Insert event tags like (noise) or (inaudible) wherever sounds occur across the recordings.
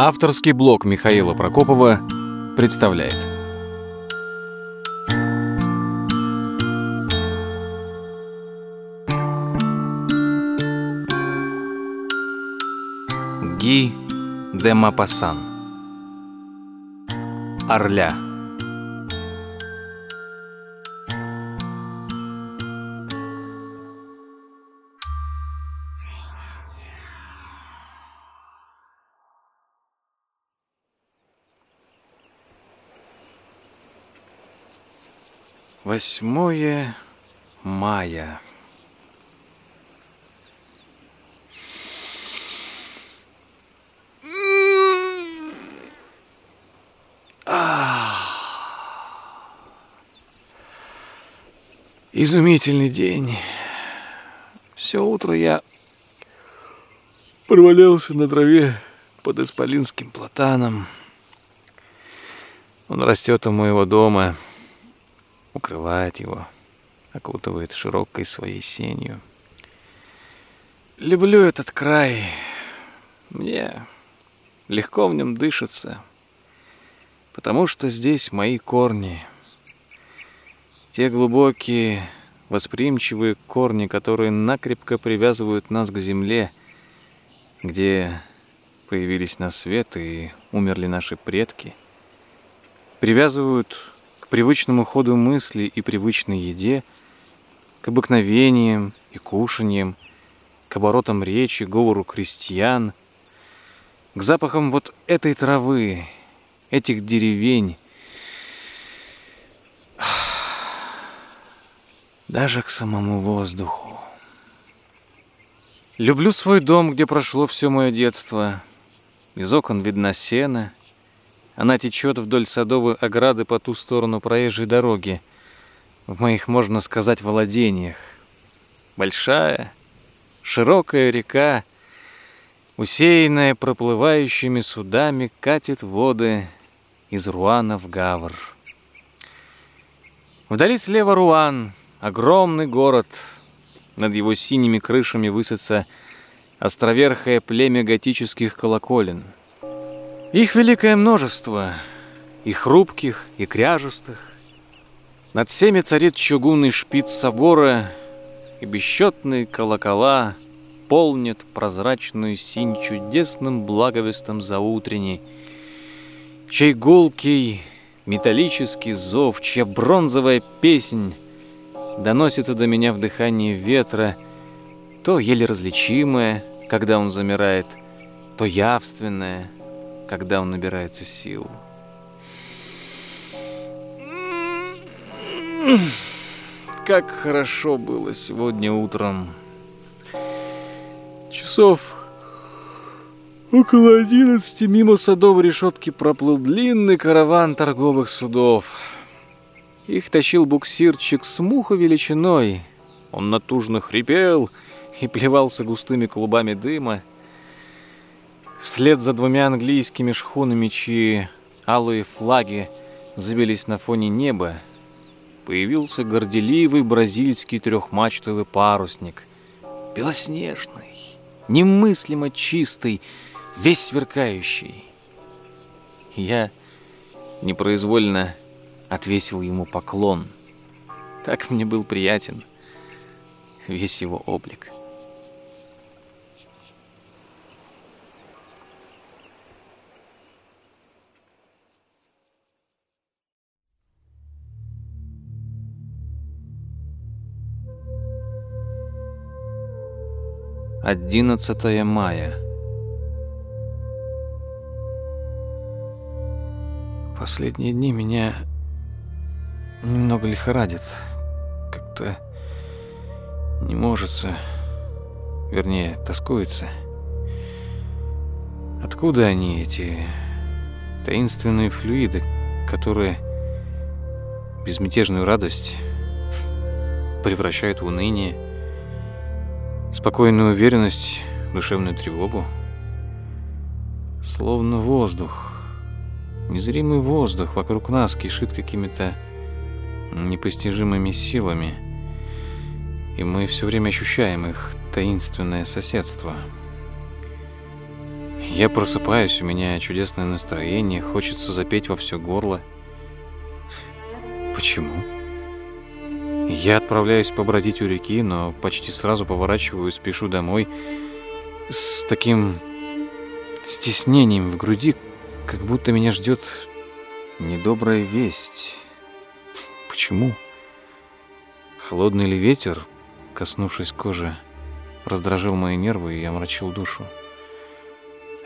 Авторский блог Михаила Прокопова представляет. Ги де Мапасан Орля Восьмое мая. Изумительный день. Все утро я провалялся на траве под исполинским платаном. Он растет у моего дома — укрывает его, окутывает широкой своей сенью. Люблю этот край. Мне легко в нем дышится, потому что здесь мои корни. Те глубокие, восприимчивые корни, которые накрепко привязывают нас к земле, где появились на свет и умерли наши предки, привязывают привычному ходу мысли и привычной еде, к обыкновениям и кушаньям, к оборотам речи, говору крестьян, к запахам вот этой травы, этих деревень, (sighs) даже к самому воздуху. Люблю свой дом, где прошло все мое детство. Из окон видна сена — она течет вдоль садовой ограды по ту сторону проезжей дороги, в моих, можно сказать, владениях. Большая, широкая река, усеянная проплывающими судами, катит воды из Руана в Гавр. Вдали слева Руан, огромный город. Над его синими крышами высится островерхое племя готических колоколен — их великое множество, и хрупких, и кряжестых. Над всеми царит чугунный шпиц собора, и бесчетные колокола полнят прозрачную синь чудесным благовестом заутренней, чей гулкий металлический зов, чья бронзовая песнь доносится до меня в дыхании ветра, то еле различимая, когда он замирает, то явственная — когда он набирается сил. Как хорошо было сегодня утром. Часов около одиннадцати мимо садовой решетки проплыл длинный караван торговых судов. Их тащил буксирчик с мухой величиной. Он натужно хрипел и плевался густыми клубами дыма. Вслед за двумя английскими шхунами, чьи алые флаги забились на фоне неба, появился горделивый бразильский трехмачтовый парусник, белоснежный, немыслимо чистый, весь сверкающий. Я непроизвольно отвесил ему поклон. Так мне был приятен весь его облик. Одиннадцатое мая. Последние дни меня немного лихорадит. Как-то не можется, вернее, тоскуется. Откуда они, эти таинственные флюиды, которые безмятежную радость превращают в уныние, спокойную уверенность, душевную тревогу. Словно воздух, незримый воздух вокруг нас кишит какими-то непостижимыми силами, и мы все время ощущаем их таинственное соседство. Я просыпаюсь, у меня чудесное настроение, хочется запеть во все горло. Почему? Я отправляюсь побродить у реки, но почти сразу поворачиваю и спешу домой с таким стеснением в груди, как будто меня ждет недобрая весть. Почему? Холодный ли ветер, коснувшись кожи, раздражил мои нервы и омрачил душу?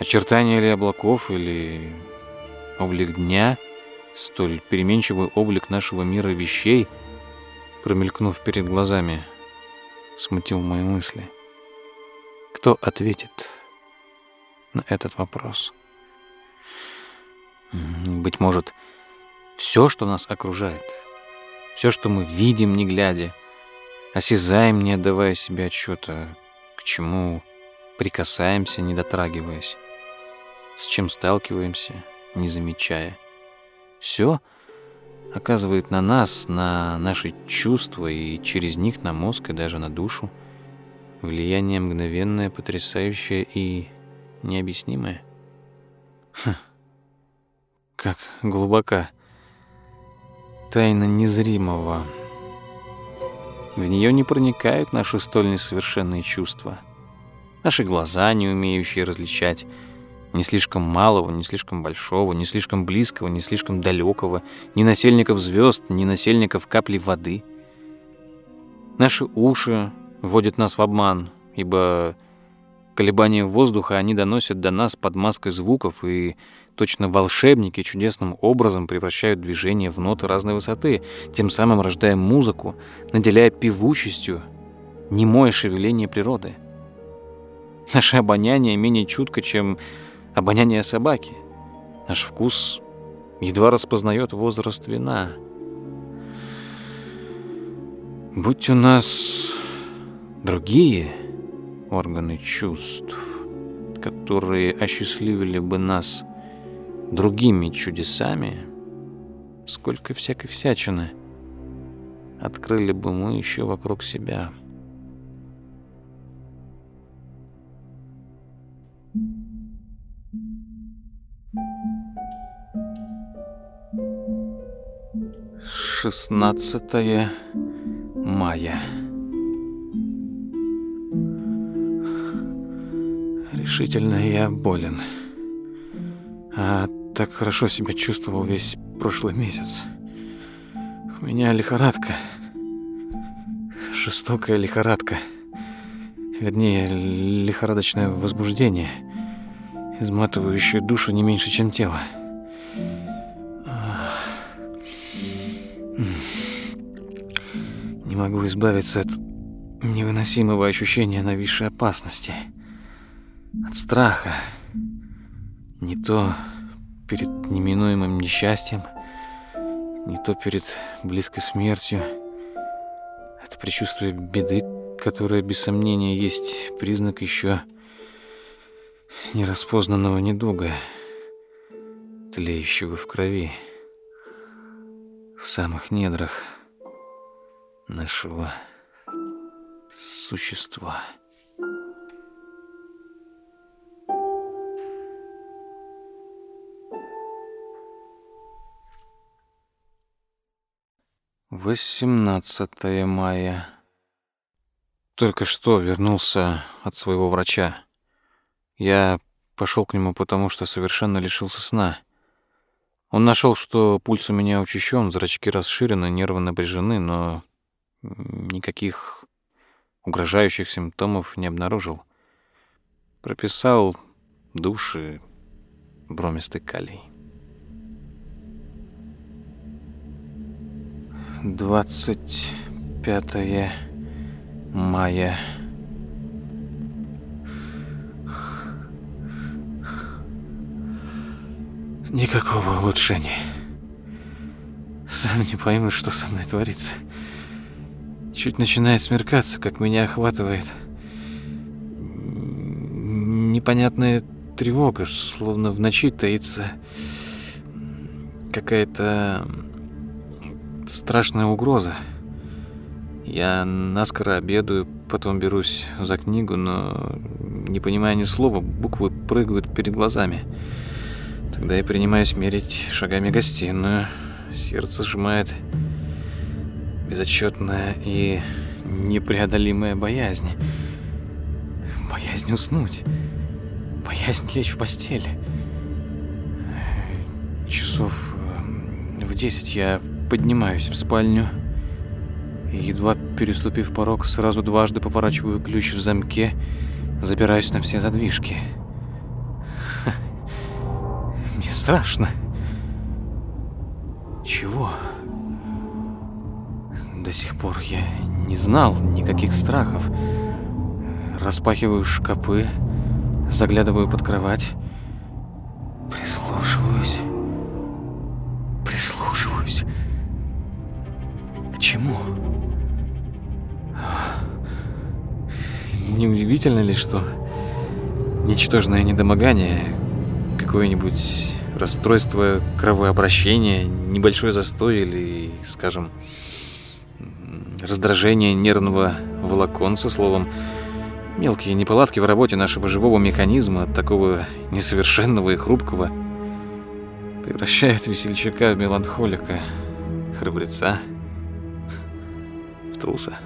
Очертания ли облаков или облик дня, столь переменчивый облик нашего мира вещей, промелькнув перед глазами, смутил мои мысли. Кто ответит на этот вопрос? Быть может, все, что нас окружает, все, что мы видим, не глядя, осязаем, не отдавая себе отчета, к чему прикасаемся, не дотрагиваясь, с чем сталкиваемся, не замечая. Все оказывает на нас, на наши чувства и через них на мозг и даже на душу влияние мгновенное, потрясающее и необъяснимое. Хм. Как глубока тайна незримого. В нее не проникают наши столь несовершенные чувства, наши глаза, не умеющие различать ни слишком малого, ни слишком большого, ни слишком близкого, ни слишком далекого, ни насельников звезд, ни насельников капли воды. Наши уши вводят нас в обман, ибо колебания воздуха они доносят до нас под маской звуков, и точно волшебники чудесным образом превращают движение в ноты разной высоты, тем самым рождая музыку, наделяя певучестью немое шевеление природы. Наше обоняние менее чутко, чем обоняние собаки. Наш вкус едва распознает возраст вина. Будь у нас другие органы чувств, которые осчастливили бы нас другими чудесами, сколько всякой всячины открыли бы мы еще вокруг себя. Шестнадцатое мая. Решительно я болен. А так хорошо себя чувствовал весь прошлый месяц. У меня лихорадка. Жестокая лихорадка. Вернее, лихорадочное возбуждение, изматывающее душу не меньше, чем тело. Не могу избавиться от невыносимого ощущения нависшей опасности. От страха. Не то перед неминуемым несчастьем, не то перед близкой смертью. Это предчувствие беды, которое, без сомнения, есть признак еще нераспознанного недуга, тлеющего в крови, в самых недрах нашего существа. Восемнадцатое мая. Только что вернулся от своего врача. Я пошел к нему потому, что совершенно лишился сна. Он нашел, что пульс у меня учащен, зрачки расширены, нервы напряжены, но никаких угрожающих симптомов не обнаружил. Прописал души бромистый калий. 25 мая. Никакого улучшения. Сам не пойму, что со мной творится. Чуть начинает смеркаться, как меня охватывает непонятная тревога, словно в ночи таится какая-то страшная угроза. Я наскоро обедаю, потом берусь за книгу, но не понимая ни слова, буквы прыгают перед глазами. Тогда я принимаюсь мерить шагами гостиную. Сердце сжимает безотчетная и непреодолимая боязнь. Боязнь уснуть. Боязнь лечь в постель. Часов э, в десять я поднимаюсь в спальню и, едва переступив порог, сразу дважды поворачиваю ключ в замке, запираюсь на все задвижки. Мне страшно. Чего? До сих пор я не знал никаких страхов. Распахиваю шкапы, заглядываю под кровать, прислушиваюсь, прислушиваюсь. К чему? Неудивительно ли, что ничтожное недомогание, какое-нибудь расстройство кровообращения, небольшой застой или, скажем, раздражение нервного волоконца, словом, мелкие неполадки в работе нашего живого механизма, такого несовершенного и хрупкого, превращают весельчака в меланхолика, храбреца, в труса.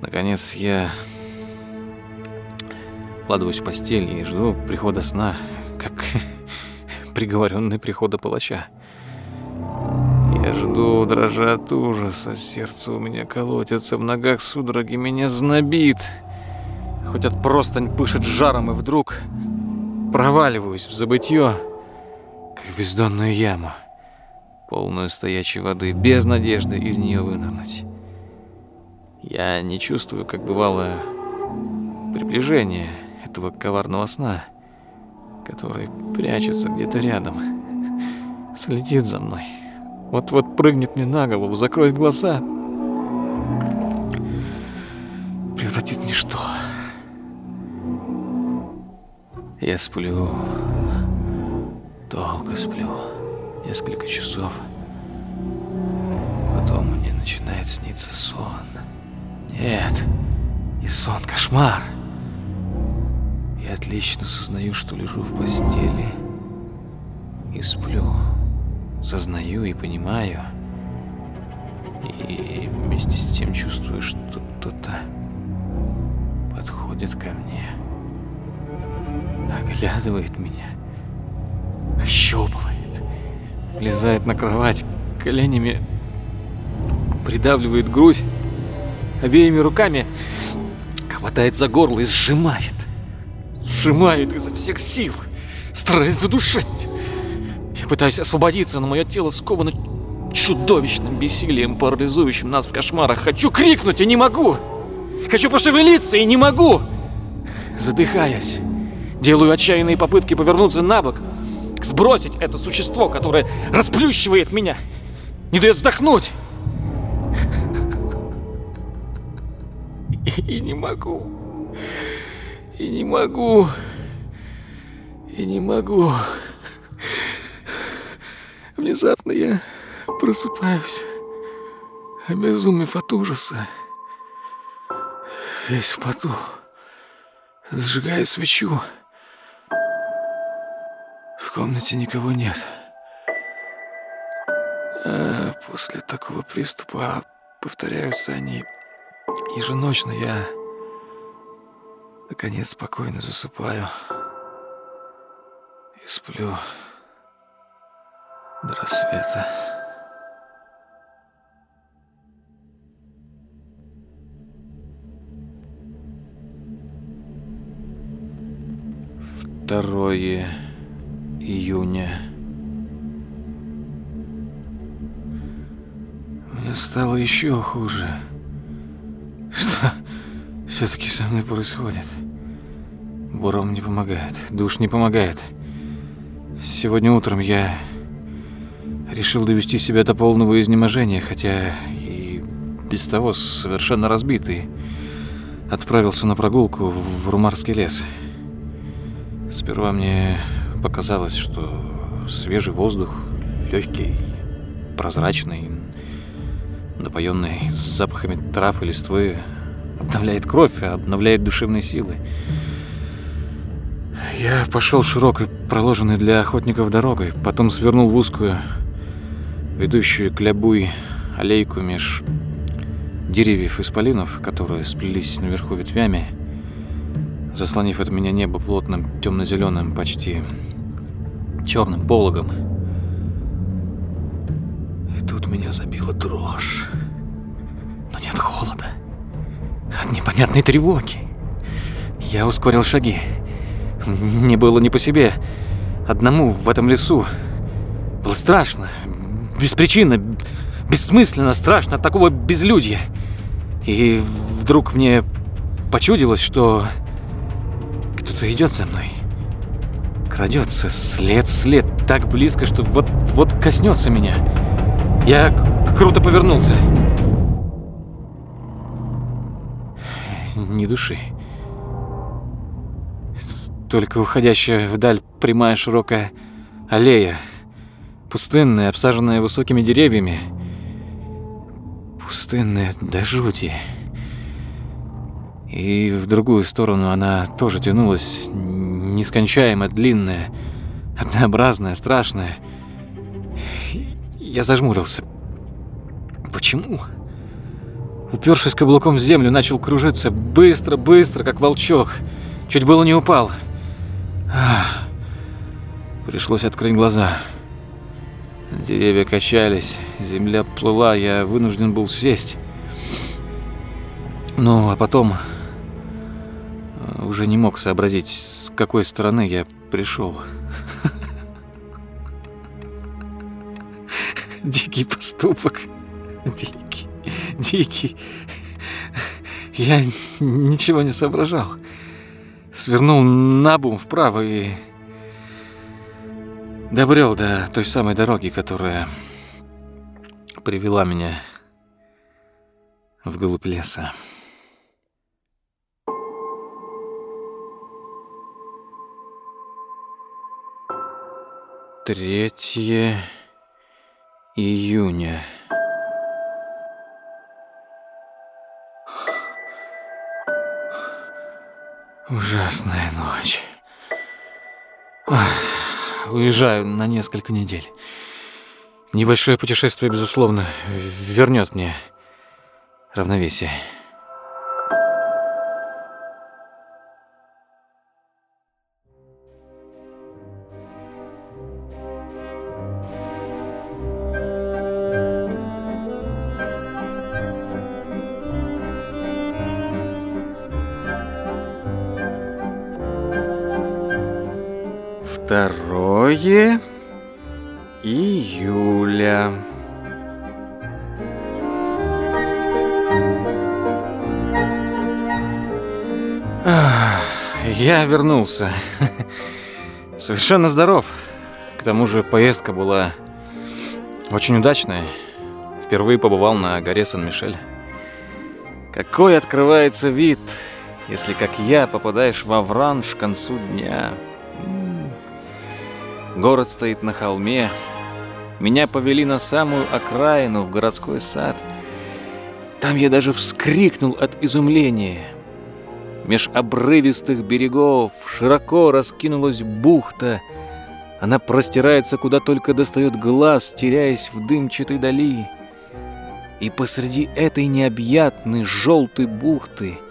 Наконец я укладываюсь в постель и жду прихода сна, как (laughs) приговоренный прихода палача. Я жду, дрожа от ужаса, сердце у меня колотится, в ногах судороги меня знобит. Хоть от простынь пышет жаром, и вдруг проваливаюсь в забытье, как в бездонную яму, полную стоячей воды, без надежды из нее вынырнуть. Я не чувствую, как бывало, приближение этого коварного сна, который прячется где-то рядом, (laughs) следит за мной. Вот-вот прыгнет мне на голову, закроет глаза. Превратит в ничто. Я сплю. Долго сплю. Несколько часов. Потом мне начинает сниться сон. Нет, не сон, кошмар. Я отлично сознаю, что лежу в постели и сплю сознаю и понимаю. И вместе с тем чувствую, что кто-то подходит ко мне, оглядывает меня, ощупывает, влезает на кровать, коленями придавливает грудь, обеими руками хватает за горло и сжимает. Сжимает изо всех сил, стараясь задушить пытаюсь освободиться, но мое тело сковано чудовищным бессилием, парализующим нас в кошмарах. Хочу крикнуть и не могу! Хочу пошевелиться и не могу! Задыхаясь, делаю отчаянные попытки повернуться на бок, сбросить это существо, которое расплющивает меня, не дает вздохнуть. И не могу. И не могу. И не могу. Внезапно я просыпаюсь, обезумев от ужаса. Весь в поту. Сжигаю свечу. В комнате никого нет. А после такого приступа повторяются они еженочно. Я, наконец, спокойно засыпаю и сплю до рассвета. Второе июня. Мне стало еще хуже. Что (laughs) все-таки со мной происходит? Буром не помогает, душ не помогает. Сегодня утром я Решил довести себя до полного изнеможения, хотя и без того совершенно разбитый. Отправился на прогулку в Румарский лес. Сперва мне показалось, что свежий воздух, легкий, прозрачный, напоенный запахами трав и листвы, обновляет кровь, обновляет душевные силы. Я пошел широкой, проложенной для охотников дорогой, потом свернул в узкую, ведущую к аллейку меж деревьев исполинов, которые сплелись наверху ветвями, заслонив от меня небо плотным темно-зеленым, почти черным пологом. И тут меня забила дрожь. Но нет холода. От непонятной тревоги. Я ускорил шаги. Мне было не по себе. Одному в этом лесу. Было страшно. Беспричинно. Бессмысленно страшно от такого безлюдья. И вдруг мне почудилось, что кто-то идет за мной. Крадется след в след так близко, что вот-вот коснется меня. Я круто повернулся. Ни души. Только уходящая вдаль прямая широкая аллея. Пустынная, обсаженная высокими деревьями. Пустынная до жути. И в другую сторону она тоже тянулась, нескончаемо длинная, однообразная, страшная. Я зажмурился. Почему? Упершись каблуком в землю, начал кружиться быстро, быстро, как волчок. Чуть было не упал. Ах. Пришлось открыть глаза. Деревья качались, земля плыла, я вынужден был сесть. Ну, а потом э, уже не мог сообразить, с какой стороны я пришел. (laughs) Дикий поступок. Дикий, дикий. Я ничего не соображал. Свернул на бум вправо и добрел до той самой дороги, которая привела меня вглубь леса. 3 июня. Ужасная ночь. Уезжаю на несколько недель. Небольшое путешествие, безусловно, вернет мне равновесие. Второе июля. Я вернулся. (laughs) Совершенно здоров. К тому же поездка была очень удачная. Впервые побывал на горе Сан-Мишель. Какой открывается вид, если, как я, попадаешь во Вранж к концу дня. Город стоит на холме. Меня повели на самую окраину, в городской сад. Там я даже вскрикнул от изумления. Меж обрывистых берегов широко раскинулась бухта. Она простирается, куда только достает глаз, теряясь в дымчатой дали. И посреди этой необъятной желтой бухты —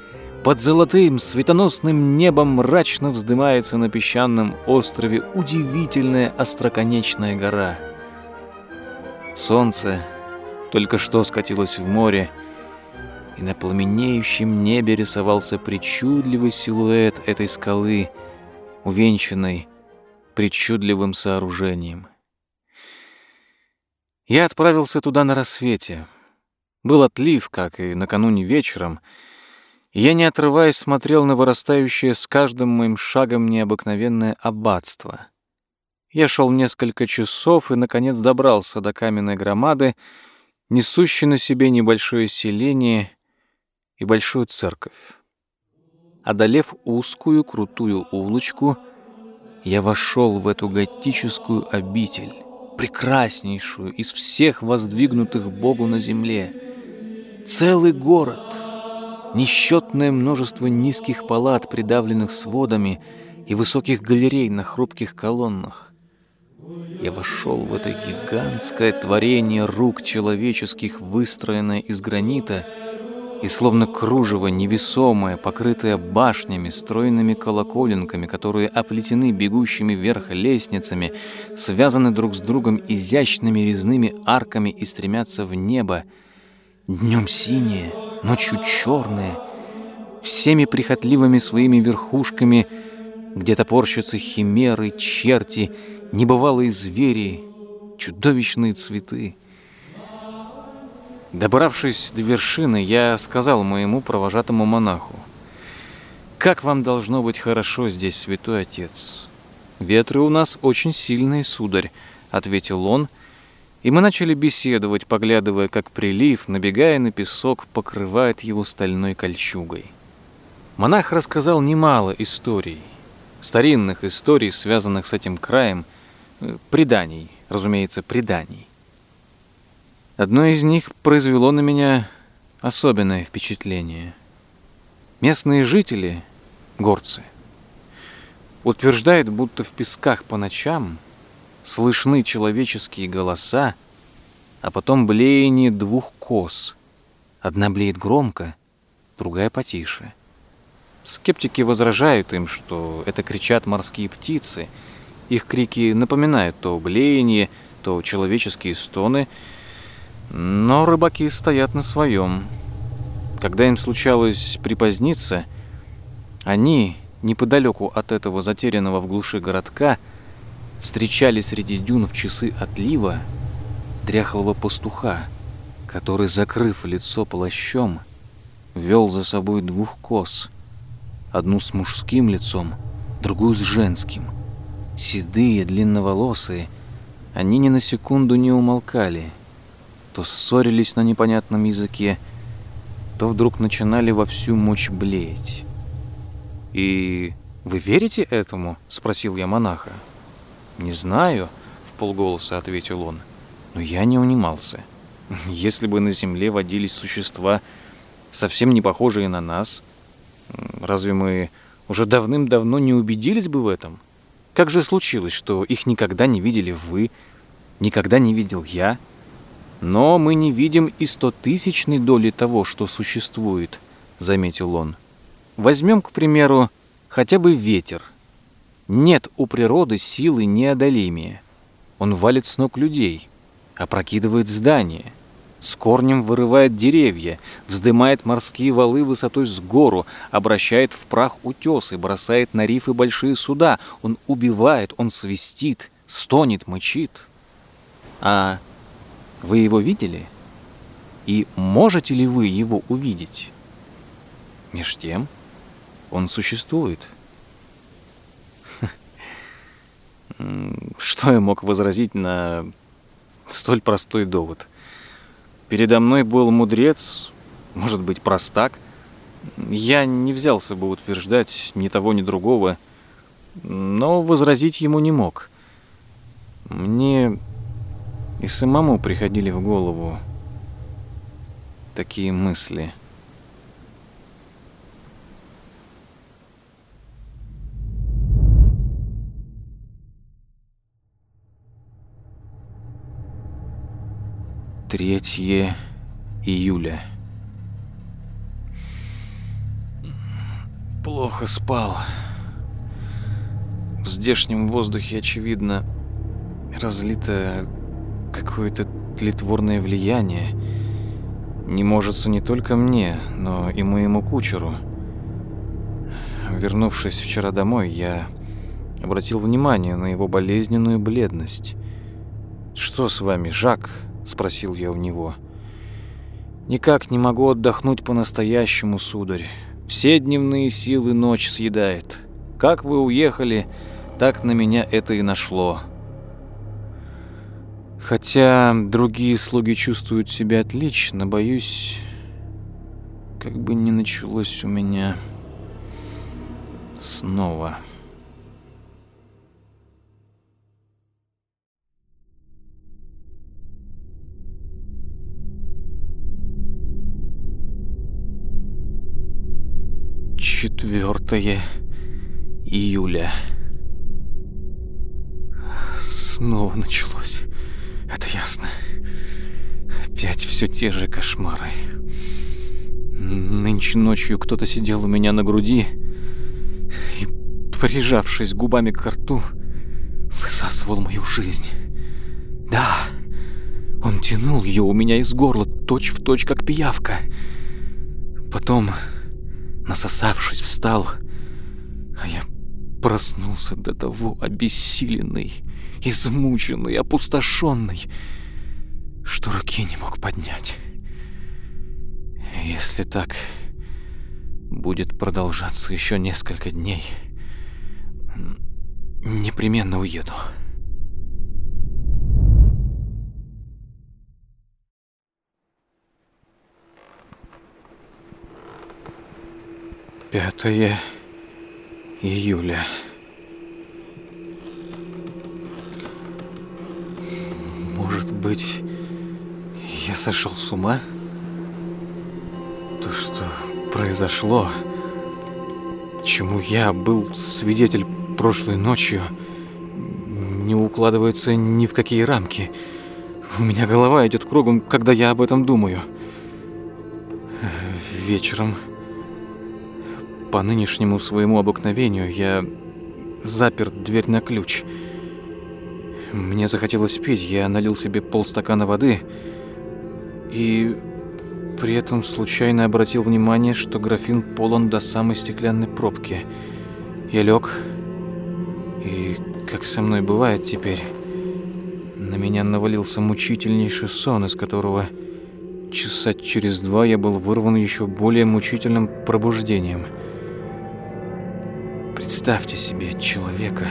под золотым светоносным небом мрачно вздымается на песчаном острове удивительная остроконечная гора. Солнце только что скатилось в море, и на пламенеющем небе рисовался причудливый силуэт этой скалы, увенчанной причудливым сооружением. Я отправился туда на рассвете. Был отлив, как и накануне вечером — я, не отрываясь, смотрел на вырастающее с каждым моим шагом необыкновенное аббатство. Я шел несколько часов и, наконец, добрался до каменной громады, несущей на себе небольшое селение и большую церковь. Одолев узкую крутую улочку, я вошел в эту готическую обитель, прекраснейшую из всех воздвигнутых Богу на земле. Целый город — несчетное множество низких палат, придавленных сводами, и высоких галерей на хрупких колоннах. Я вошел в это гигантское творение рук человеческих, выстроенное из гранита, и словно кружево невесомое, покрытое башнями, стройными колоколенками, которые оплетены бегущими вверх лестницами, связаны друг с другом изящными резными арками и стремятся в небо, днем синее, ночью черное, всеми прихотливыми своими верхушками, где топорщатся химеры, черти, небывалые звери, чудовищные цветы. Добравшись до вершины, я сказал моему провожатому монаху, «Как вам должно быть хорошо здесь, святой отец?» «Ветры у нас очень сильные, сударь», — ответил он, и мы начали беседовать, поглядывая, как прилив, набегая на песок, покрывает его стальной кольчугой. Монах рассказал немало историй, старинных историй, связанных с этим краем, э, преданий, разумеется, преданий. Одно из них произвело на меня особенное впечатление. Местные жители, горцы, утверждают, будто в песках по ночам слышны человеческие голоса, а потом блеяние двух коз. Одна блеет громко, другая потише. Скептики возражают им, что это кричат морские птицы. Их крики напоминают то блеяние, то человеческие стоны — но рыбаки стоят на своем. Когда им случалось припоздниться, они, неподалеку от этого затерянного в глуши городка, встречали среди дюн в часы отлива дряхлого пастуха, который, закрыв лицо плащом, вел за собой двух коз, одну с мужским лицом, другую с женским. Седые, длинноволосые, они ни на секунду не умолкали — то ссорились на непонятном языке, то вдруг начинали во всю мощь блеять. «И вы верите этому?» — спросил я монаха. «Не знаю», — в полголоса ответил он, — «но я не унимался. (laughs) Если бы на Земле водились существа, совсем не похожие на нас, разве мы уже давным-давно не убедились бы в этом? Как же случилось, что их никогда не видели вы, никогда не видел я?» Но мы не видим и стотысячной доли того, что существует, заметил он. Возьмем, к примеру, хотя бы ветер. Нет у природы силы неодолимее. Он валит с ног людей, опрокидывает здания, с корнем вырывает деревья, вздымает морские валы высотой с гору, обращает в прах утесы, бросает на рифы большие суда. Он убивает, он свистит, стонет, мычит. А вы его видели? И можете ли вы его увидеть? Меж тем, он существует. Что я мог возразить на столь простой довод? Передо мной был мудрец, может быть, простак. Я не взялся бы утверждать ни того, ни другого, но возразить ему не мог. Мне и самому приходили в голову такие мысли. Третье июля. Плохо спал. В здешнем воздухе, очевидно, разлито какое-то тлетворное влияние. Не можется не только мне, но и моему кучеру. Вернувшись вчера домой, я обратил внимание на его болезненную бледность. «Что с вами, Жак?» – спросил я у него. «Никак не могу отдохнуть по-настоящему, сударь. Все дневные силы ночь съедает. Как вы уехали, так на меня это и нашло. Хотя другие слуги чувствуют себя отлично, боюсь, как бы не началось у меня снова. 4 июля. Снова началось. Это ясно. Опять все те же кошмары. Нынче ночью кто-то сидел у меня на груди и, прижавшись губами к рту, высасывал мою жизнь. Да, он тянул ее у меня из горла точь-в-точь, точь, как пиявка. Потом, насосавшись, встал, а я проснулся до того обессиленный, измученный, опустошенный, что руки не мог поднять. Если так будет продолжаться еще несколько дней, непременно уеду. Пятое июля. Может быть, я сошел с ума? То, что произошло, чему я был свидетель прошлой ночью, не укладывается ни в какие рамки. У меня голова идет кругом, когда я об этом думаю. Вечером по нынешнему своему обыкновению я запер дверь на ключ. Мне захотелось пить, я налил себе полстакана воды и при этом случайно обратил внимание, что графин полон до самой стеклянной пробки. Я лег, и, как со мной бывает теперь, на меня навалился мучительнейший сон, из которого часа через два я был вырван еще более мучительным пробуждением – Представьте себе человека,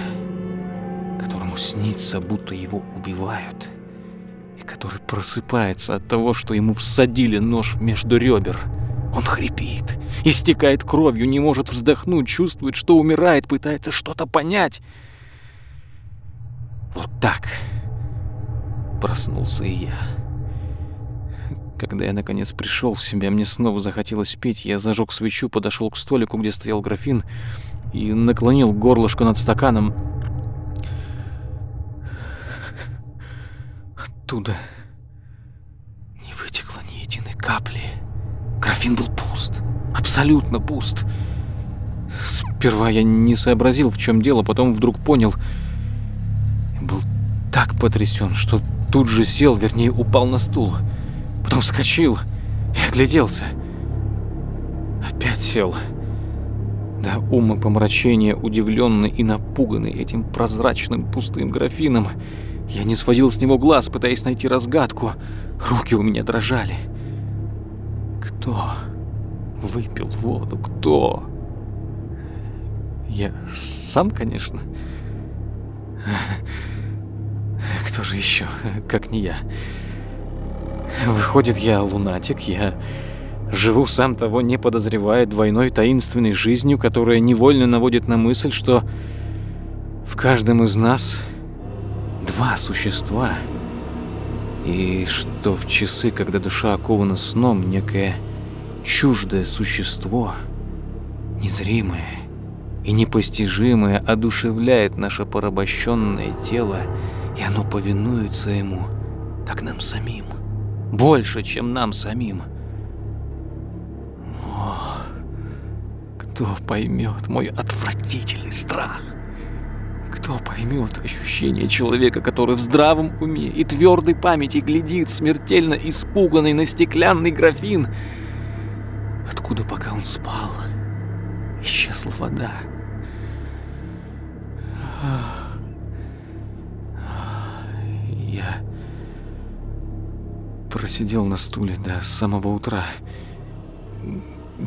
которому снится, будто его убивают, и который просыпается от того, что ему всадили нож между ребер. Он хрипит, истекает кровью, не может вздохнуть, чувствует, что умирает, пытается что-то понять. Вот так проснулся и я. Когда я наконец пришел в себя, мне снова захотелось пить. Я зажег свечу, подошел к столику, где стоял графин, и наклонил горлышко над стаканом. Оттуда не вытекло ни единой капли. Графин был пуст, абсолютно пуст. Сперва я не сообразил, в чем дело, потом вдруг понял. Был так потрясен, что тут же сел, вернее, упал на стул. Потом вскочил и огляделся. Опять сел. Сел до ума помрачения, удивленный и напуганный этим прозрачным пустым графином, я не сводил с него глаз, пытаясь найти разгадку. Руки у меня дрожали. Кто выпил воду? Кто? Я сам, конечно. Кто же еще, как не я? Выходит, я лунатик, я Живу сам того не подозревая двойной таинственной жизнью, которая невольно наводит на мысль, что в каждом из нас два существа, и что в часы, когда душа окована сном, некое чуждое существо, незримое и непостижимое, одушевляет наше порабощенное тело, и оно повинуется ему, как нам самим, больше, чем нам самим – Кто поймет мой отвратительный страх? Кто поймет ощущение человека, который в здравом уме и твердой памяти глядит смертельно испуганный на стеклянный графин? Откуда, пока он спал, исчезла вода? Я просидел на стуле до самого утра,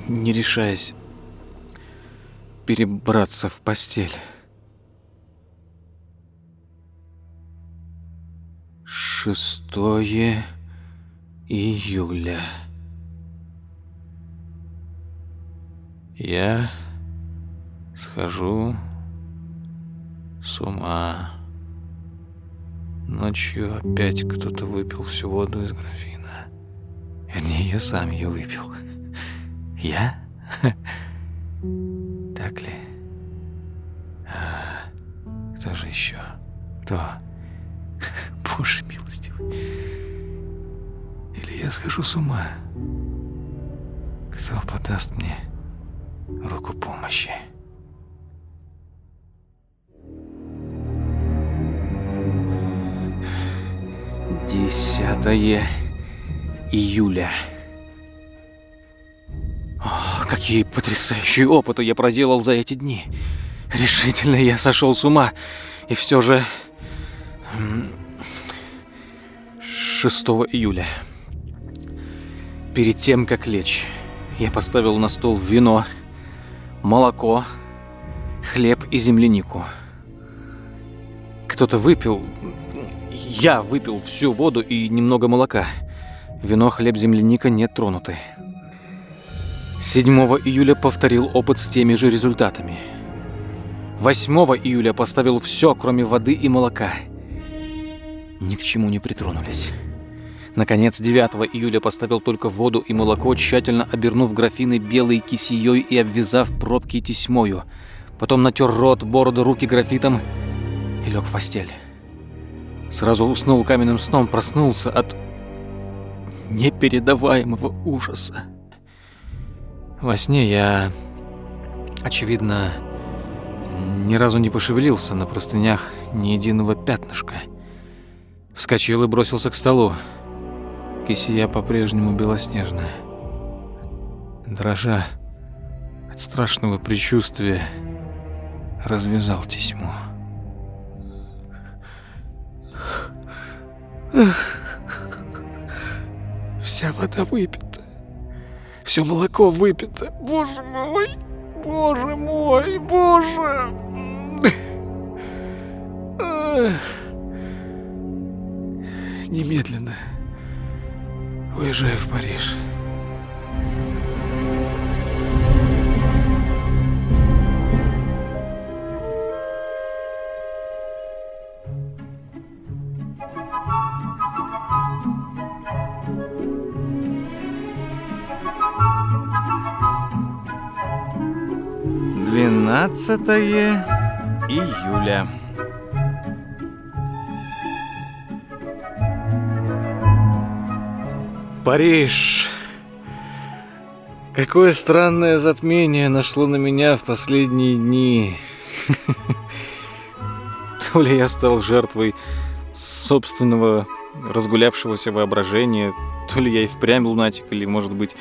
не решаясь перебраться в постель. Шестое июля. Я схожу с ума. Ночью опять кто-то выпил всю воду из графина. Вернее, я сам ее выпил. Я? (laughs) Так ли? А кто же еще? Кто? (laughs) Боже милостивый. Или я схожу с ума? Кто подаст мне руку помощи? Десятое июля. Какие потрясающие опыты я проделал за эти дни. Решительно я сошел с ума. И все же... 6 июля. Перед тем, как лечь, я поставил на стол вино, молоко, хлеб и землянику. Кто-то выпил... Я выпил всю воду и немного молока. Вино, хлеб, земляника не тронуты. 7 июля повторил опыт с теми же результатами. 8 июля поставил все, кроме воды и молока. Ни к чему не притронулись. Наконец, 9 июля поставил только воду и молоко, тщательно обернув графины белой кисеей и обвязав пробки тесьмою. Потом натер рот, бороду, руки графитом и лег в постель. Сразу уснул каменным сном, проснулся от непередаваемого ужаса. Во сне я, очевидно, ни разу не пошевелился на простынях ни единого пятнышка. Вскочил и бросился к столу. Кисия по-прежнему белоснежная. Дрожа от страшного предчувствия, развязал тесьму. Вся вода выпита. Все молоко выпито. Боже мой! Боже мой! Боже! Немедленно уезжаю в Париж. Двенадцатое июля. Париж. Какое странное затмение нашло на меня в последние дни. (laughs) То ли я стал жертвой собственного разгулявшегося воображения, то ли я и впрямь лунатик, или, может быть,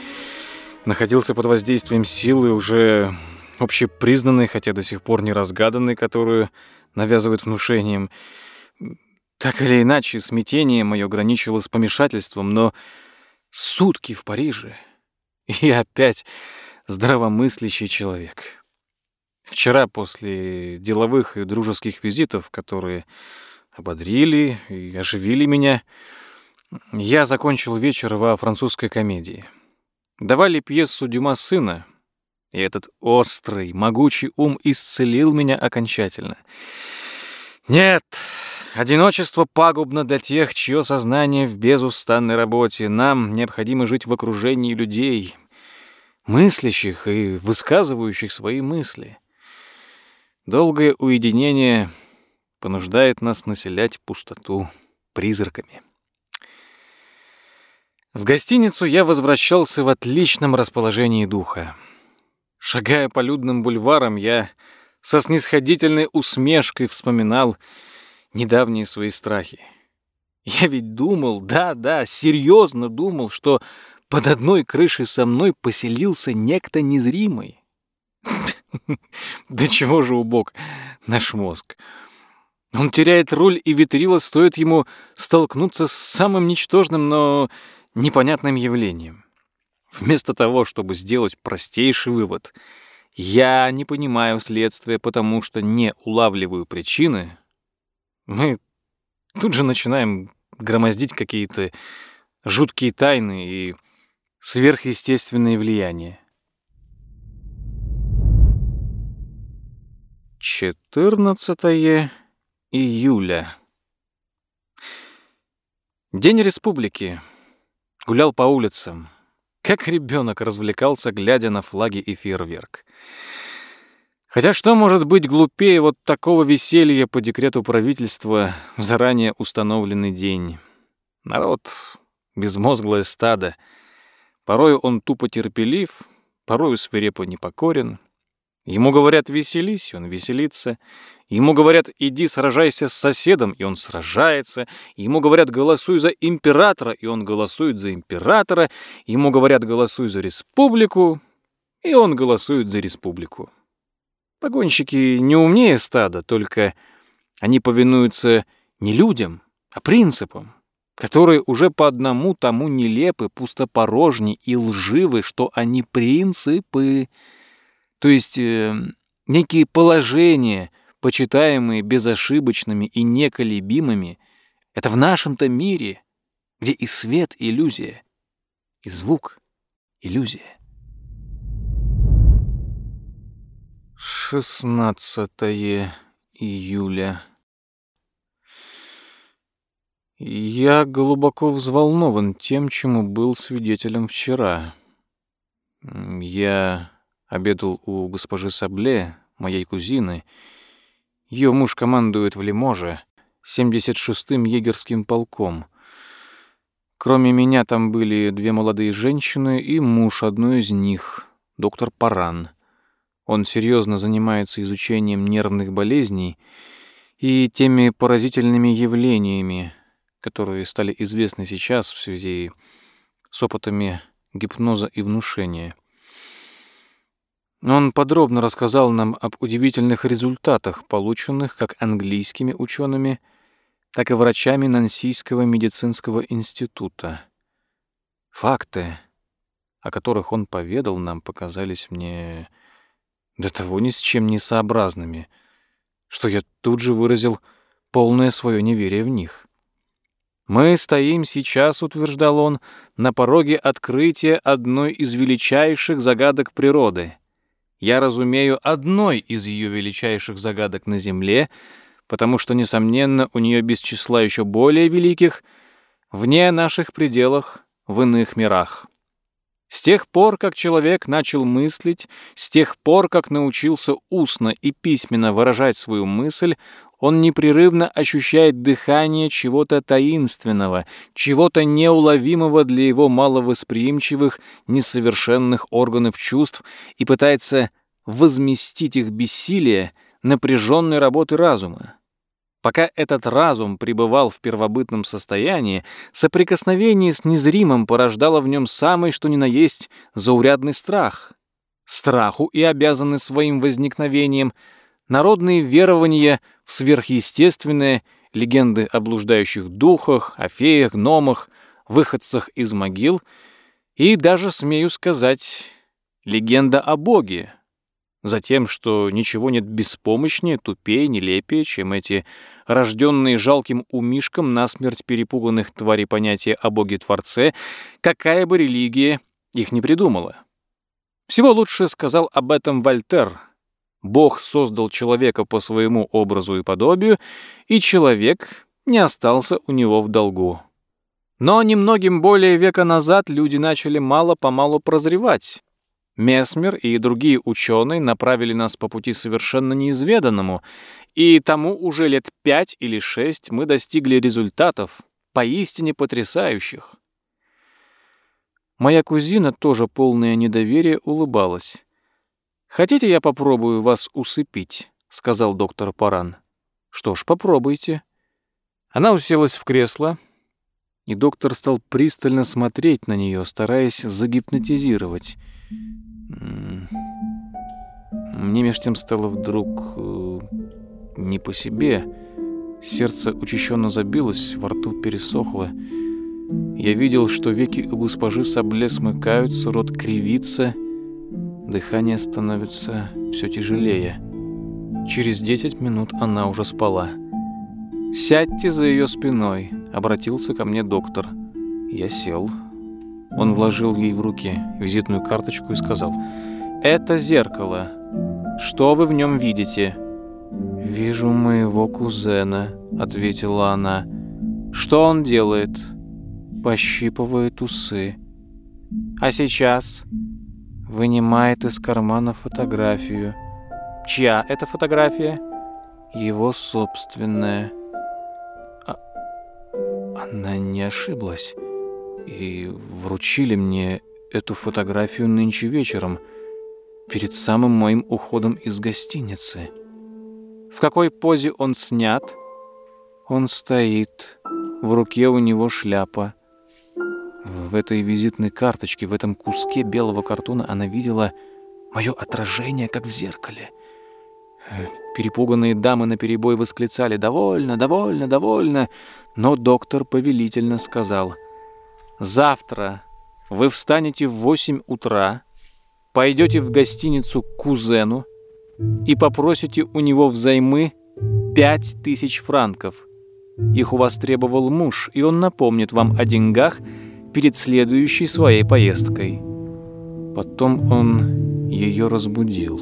находился под воздействием силы, уже общепризнанной, хотя до сих пор не разгаданной, которую навязывают внушением. Так или иначе, смятение мое граничило с помешательством, но Сутки в Париже. И опять здравомыслящий человек. Вчера после деловых и дружеских визитов, которые ободрили и оживили меня, я закончил вечер во французской комедии. Давали пьесу Дюма сына, и этот острый, могучий ум исцелил меня окончательно. Нет, Одиночество пагубно для тех, чье сознание в безустанной работе. Нам необходимо жить в окружении людей, мыслящих и высказывающих свои мысли. Долгое уединение понуждает нас населять пустоту призраками. В гостиницу я возвращался в отличном расположении духа. Шагая по людным бульварам, я со снисходительной усмешкой вспоминал — недавние свои страхи. Я ведь думал, да-да, серьезно думал, что под одной крышей со мной поселился некто незримый. Да чего же убог наш мозг? Он теряет руль и ветрила, стоит ему столкнуться с самым ничтожным, но непонятным явлением. Вместо того, чтобы сделать простейший вывод, я не понимаю следствия, потому что не улавливаю причины, мы тут же начинаем громоздить какие-то жуткие тайны и сверхъестественные влияния. 14 июля. День республики. Гулял по улицам. Как ребенок развлекался, глядя на флаги и фейерверк. Хотя что может быть глупее вот такого веселья по декрету правительства в заранее установленный день? Народ — безмозглое стадо. Порою он тупо терпелив, порою свирепо непокорен. Ему говорят «веселись», он веселится. Ему говорят «иди сражайся с соседом», и он сражается. Ему говорят «голосуй за императора», и он голосует за императора. Ему говорят «голосуй за республику», и он голосует за республику. Погонщики не умнее стада, только они повинуются не людям, а принципам, которые уже по одному тому нелепы, пустопорожни и лживы, что они принципы, то есть э, некие положения, почитаемые безошибочными и неколебимыми, это в нашем-то мире, где и свет — иллюзия, и звук — иллюзия. 16 июля. Я глубоко взволнован тем, чему был свидетелем вчера. Я обедал у госпожи Сабле, моей кузины. Ее муж командует в Лиможе 76-м егерским полком. Кроме меня там были две молодые женщины и муж одной из них, доктор Паран. Он серьезно занимается изучением нервных болезней и теми поразительными явлениями, которые стали известны сейчас в связи с опытами гипноза и внушения. Он подробно рассказал нам об удивительных результатах, полученных как английскими учеными, так и врачами Нансийского медицинского института. Факты, о которых он поведал нам, показались мне до того ни с чем не сообразными, что я тут же выразил полное свое неверие в них. «Мы стоим сейчас», — утверждал он, — «на пороге открытия одной из величайших загадок природы. Я разумею одной из ее величайших загадок на Земле, потому что, несомненно, у нее без числа еще более великих, вне наших пределах, в иных мирах. С тех пор, как человек начал мыслить, с тех пор, как научился устно и письменно выражать свою мысль, он непрерывно ощущает дыхание чего-то таинственного, чего-то неуловимого для его маловосприимчивых, несовершенных органов чувств и пытается возместить их бессилие напряженной работы разума. Пока этот разум пребывал в первобытном состоянии, соприкосновение с незримым порождало в нем самый что ни на есть заурядный страх. Страху и обязаны своим возникновением народные верования в сверхъестественное, легенды о блуждающих духах, о феях, гномах, выходцах из могил и даже, смею сказать, легенда о Боге, Затем, что ничего нет беспомощнее, тупее, нелепее, чем эти рожденные жалким умишком насмерть перепуганных тварей понятия о Боге-Творце, какая бы религия их не придумала. Всего лучше сказал об этом Вольтер. Бог создал человека по своему образу и подобию, и человек не остался у него в долгу. Но немногим более века назад люди начали мало-помалу прозревать. Месмер и другие ученые направили нас по пути совершенно неизведанному, и тому уже лет пять или шесть мы достигли результатов, поистине потрясающих. Моя кузина, тоже полная недоверия, улыбалась. «Хотите, я попробую вас усыпить?» — сказал доктор Паран. «Что ж, попробуйте». Она уселась в кресло, и доктор стал пристально смотреть на нее, стараясь загипнотизировать. Мне меж тем стало вдруг э, не по себе. Сердце учащенно забилось, во рту пересохло. Я видел, что веки у госпожи Сабле смыкаются, рот кривится, дыхание становится все тяжелее. Через десять минут она уже спала. «Сядьте за ее спиной», — обратился ко мне доктор. Я сел. Он вложил ей в руки визитную карточку и сказал, «Это зеркало. Что вы в нем видите?» «Вижу моего кузена», — ответила она. «Что он делает?» «Пощипывает усы». А сейчас вынимает из кармана фотографию. Чья это фотография? Его собственная. А... Она не ошиблась. И вручили мне эту фотографию нынче вечером, перед самым моим уходом из гостиницы. В какой позе он снят? Он стоит. В руке у него шляпа. В этой визитной карточке, в этом куске белого картона она видела мое отражение, как в зеркале. Перепуганные дамы наперебой восклицали «Довольно, довольно, довольно!» Но доктор повелительно сказал «Завтра вы встанете в 8 утра, пойдете в гостиницу к кузену и попросите у него взаймы 5000 франков. Их у вас требовал муж, и он напомнит вам о деньгах – перед следующей своей поездкой. Потом он ее разбудил.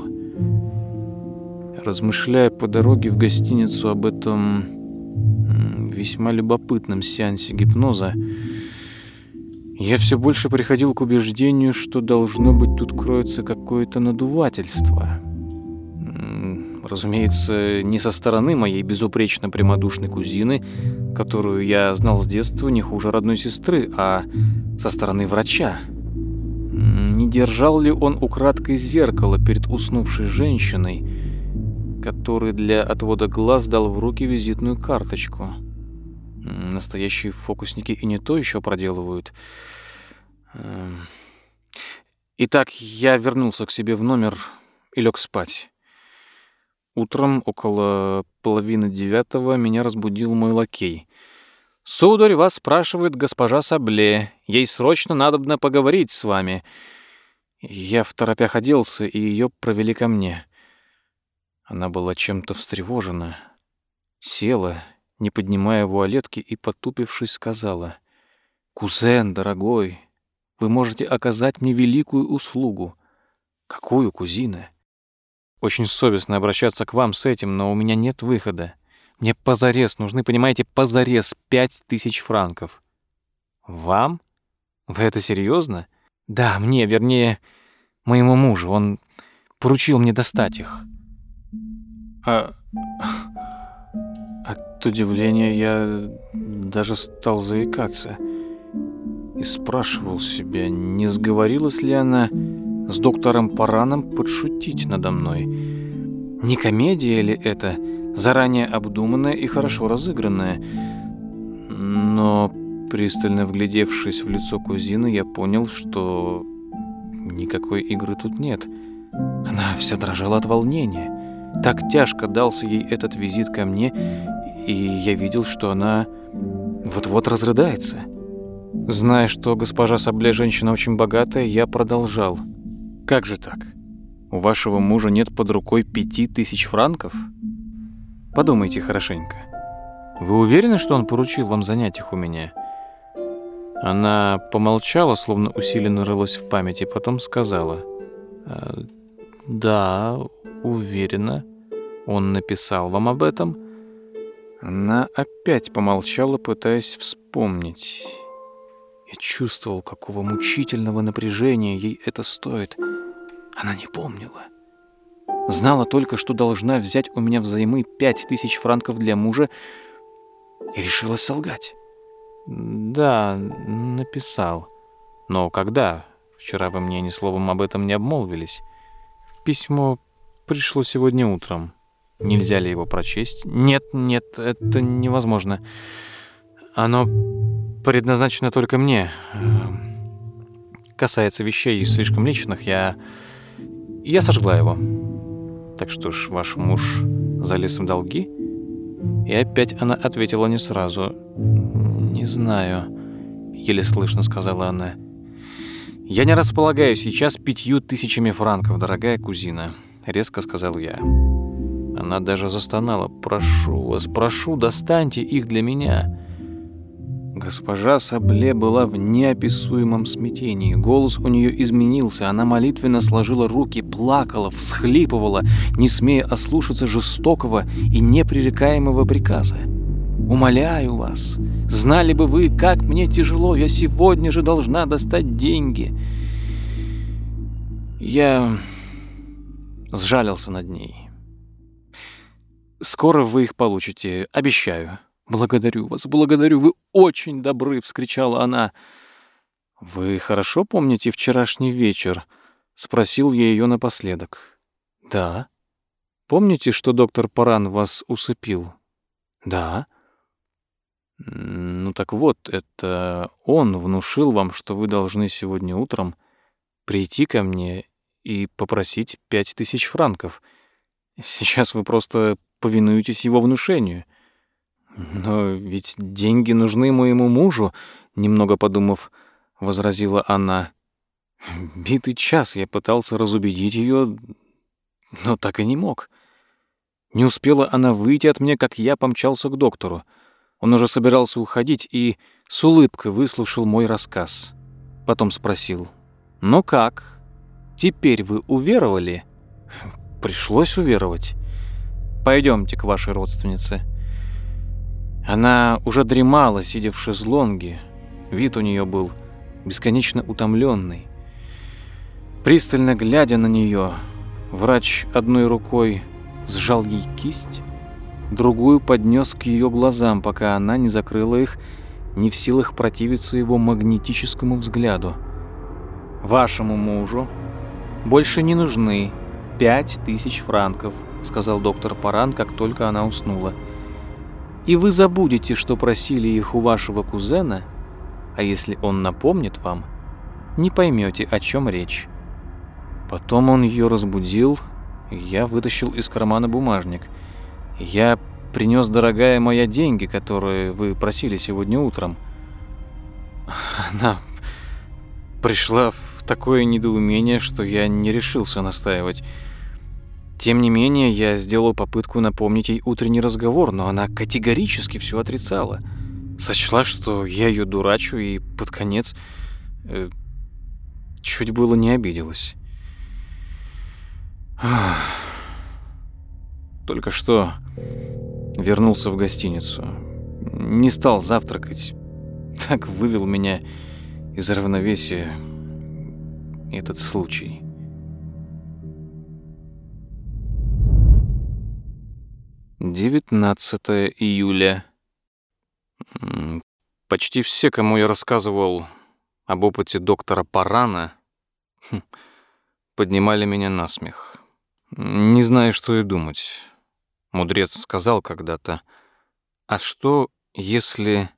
Размышляя по дороге в гостиницу об этом весьма любопытном сеансе гипноза, я все больше приходил к убеждению, что должно быть тут кроется какое-то надувательство. Разумеется, не со стороны моей безупречно прямодушной кузины, которую я знал с детства не хуже родной сестры, а со стороны врача. Не держал ли он украдкой зеркало перед уснувшей женщиной, который для отвода глаз дал в руки визитную карточку? Настоящие фокусники и не то еще проделывают. Эм. Итак, я вернулся к себе в номер и лег спать. Утром около половины девятого меня разбудил мой лакей. «Сударь, вас спрашивает госпожа Сабле. Ей срочно надобно поговорить с вами». Я в торопях оделся, и ее провели ко мне. Она была чем-то встревожена. Села, не поднимая вуалетки, и, потупившись, сказала, «Кузен, дорогой, вы можете оказать мне великую услугу». «Какую, кузина?» Очень совестно обращаться к вам с этим, но у меня нет выхода. Мне позарез нужны, понимаете, позарез пять тысяч франков. Вам? Вы это серьезно? Да, мне, вернее, моему мужу. Он поручил мне достать их. А... От удивления я даже стал заикаться и спрашивал себя, не сговорилась ли она с доктором Параном подшутить надо мной. Не комедия ли это, заранее обдуманная и хорошо разыгранная? Но, пристально вглядевшись в лицо кузины, я понял, что никакой игры тут нет. Она вся дрожала от волнения. Так тяжко дался ей этот визит ко мне, и я видел, что она вот-вот разрыдается. Зная, что госпожа Сабле женщина очень богатая, я продолжал – как же так? У вашего мужа нет под рукой пяти тысяч франков? Подумайте хорошенько. Вы уверены, что он поручил вам занять их у меня? Она помолчала, словно усиленно рылась в памяти, потом сказала. «Э, «Да, уверена. Он написал вам об этом?» Она опять помолчала, пытаясь вспомнить. Я чувствовал, какого мучительного напряжения ей это стоит — она не помнила. Знала только, что должна взять у меня взаймы пять тысяч франков для мужа и решила солгать. «Да, написал. Но когда? Вчера вы мне ни словом об этом не обмолвились. Письмо пришло сегодня утром. Нельзя ли его прочесть? Нет, нет, это невозможно. Оно предназначено только мне. Касается вещей слишком личных, я я сожгла его. Так что ж, ваш муж залез в долги? И опять она ответила не сразу. «Не знаю», — еле слышно сказала она. «Я не располагаю сейчас пятью тысячами франков, дорогая кузина», — резко сказал я. Она даже застонала. «Прошу вас, прошу, достаньте их для меня». Госпожа Сабле была в неописуемом смятении. Голос у нее изменился. Она молитвенно сложила руки, плакала, всхлипывала, не смея ослушаться жестокого и непререкаемого приказа. «Умоляю вас, знали бы вы, как мне тяжело, я сегодня же должна достать деньги». Я сжалился над ней. «Скоро вы их получите, обещаю». «Благодарю вас, благодарю, вы очень добры!» — вскричала она. «Вы хорошо помните вчерашний вечер?» — спросил я ее напоследок. «Да». «Помните, что доктор Паран вас усыпил?» «Да». «Ну так вот, это он внушил вам, что вы должны сегодня утром прийти ко мне и попросить пять тысяч франков. Сейчас вы просто повинуетесь его внушению». «Но ведь деньги нужны моему мужу», — немного подумав, возразила она. Битый час я пытался разубедить ее, но так и не мог. Не успела она выйти от меня, как я помчался к доктору. Он уже собирался уходить и с улыбкой выслушал мой рассказ. Потом спросил, «Ну как? Теперь вы уверовали?» «Пришлось уверовать. Пойдемте к вашей родственнице». Она уже дремала, сидя в шезлонге. Вид у нее был бесконечно утомленный. Пристально глядя на нее, врач одной рукой сжал ей кисть, другую поднес к ее глазам, пока она не закрыла их, не в силах противиться его магнетическому взгляду. «Вашему мужу больше не нужны пять тысяч франков», сказал доктор Паран, как только она уснула и вы забудете, что просили их у вашего кузена, а если он напомнит вам, не поймете, о чем речь. Потом он ее разбудил, я вытащил из кармана бумажник. Я принес, дорогая моя, деньги, которые вы просили сегодня утром. Она пришла в такое недоумение, что я не решился настаивать. Тем не менее, я сделал попытку напомнить ей утренний разговор, но она категорически все отрицала. Сочла, что я ее дурачу, и под конец э, чуть было не обиделась. Только что вернулся в гостиницу. Не стал завтракать. Так вывел меня из равновесия этот случай. 19 июля. Почти все, кому я рассказывал об опыте доктора Парана, хм, поднимали меня на смех. Не знаю, что и думать. Мудрец сказал когда-то, а что, если...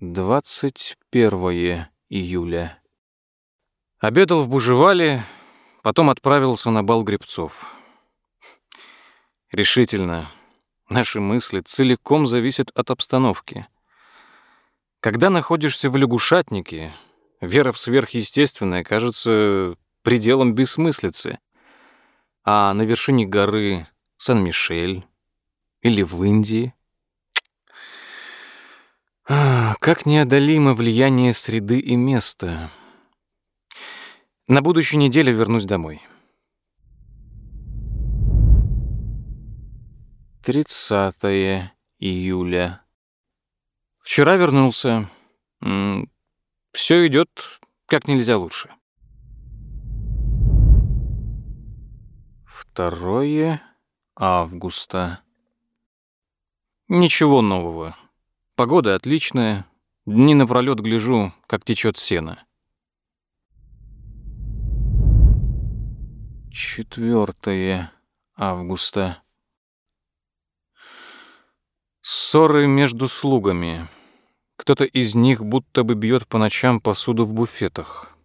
21 июля. Обедал в Бужевале, Потом отправился на бал гребцов. Решительно, наши мысли целиком зависят от обстановки. Когда находишься в лягушатнике, вера в сверхъестественное кажется пределом бессмыслицы. А на вершине горы Сан-Мишель или в Индии как неодолимо влияние среды и места — на будущей неделе вернусь домой. 30 июля. Вчера вернулся. Все идет как нельзя лучше. 2 августа. Ничего нового. Погода отличная. Дни напролёт гляжу, как течет сено. 4 августа. Ссоры между слугами. Кто-то из них будто бы бьет по ночам посуду в буфетах.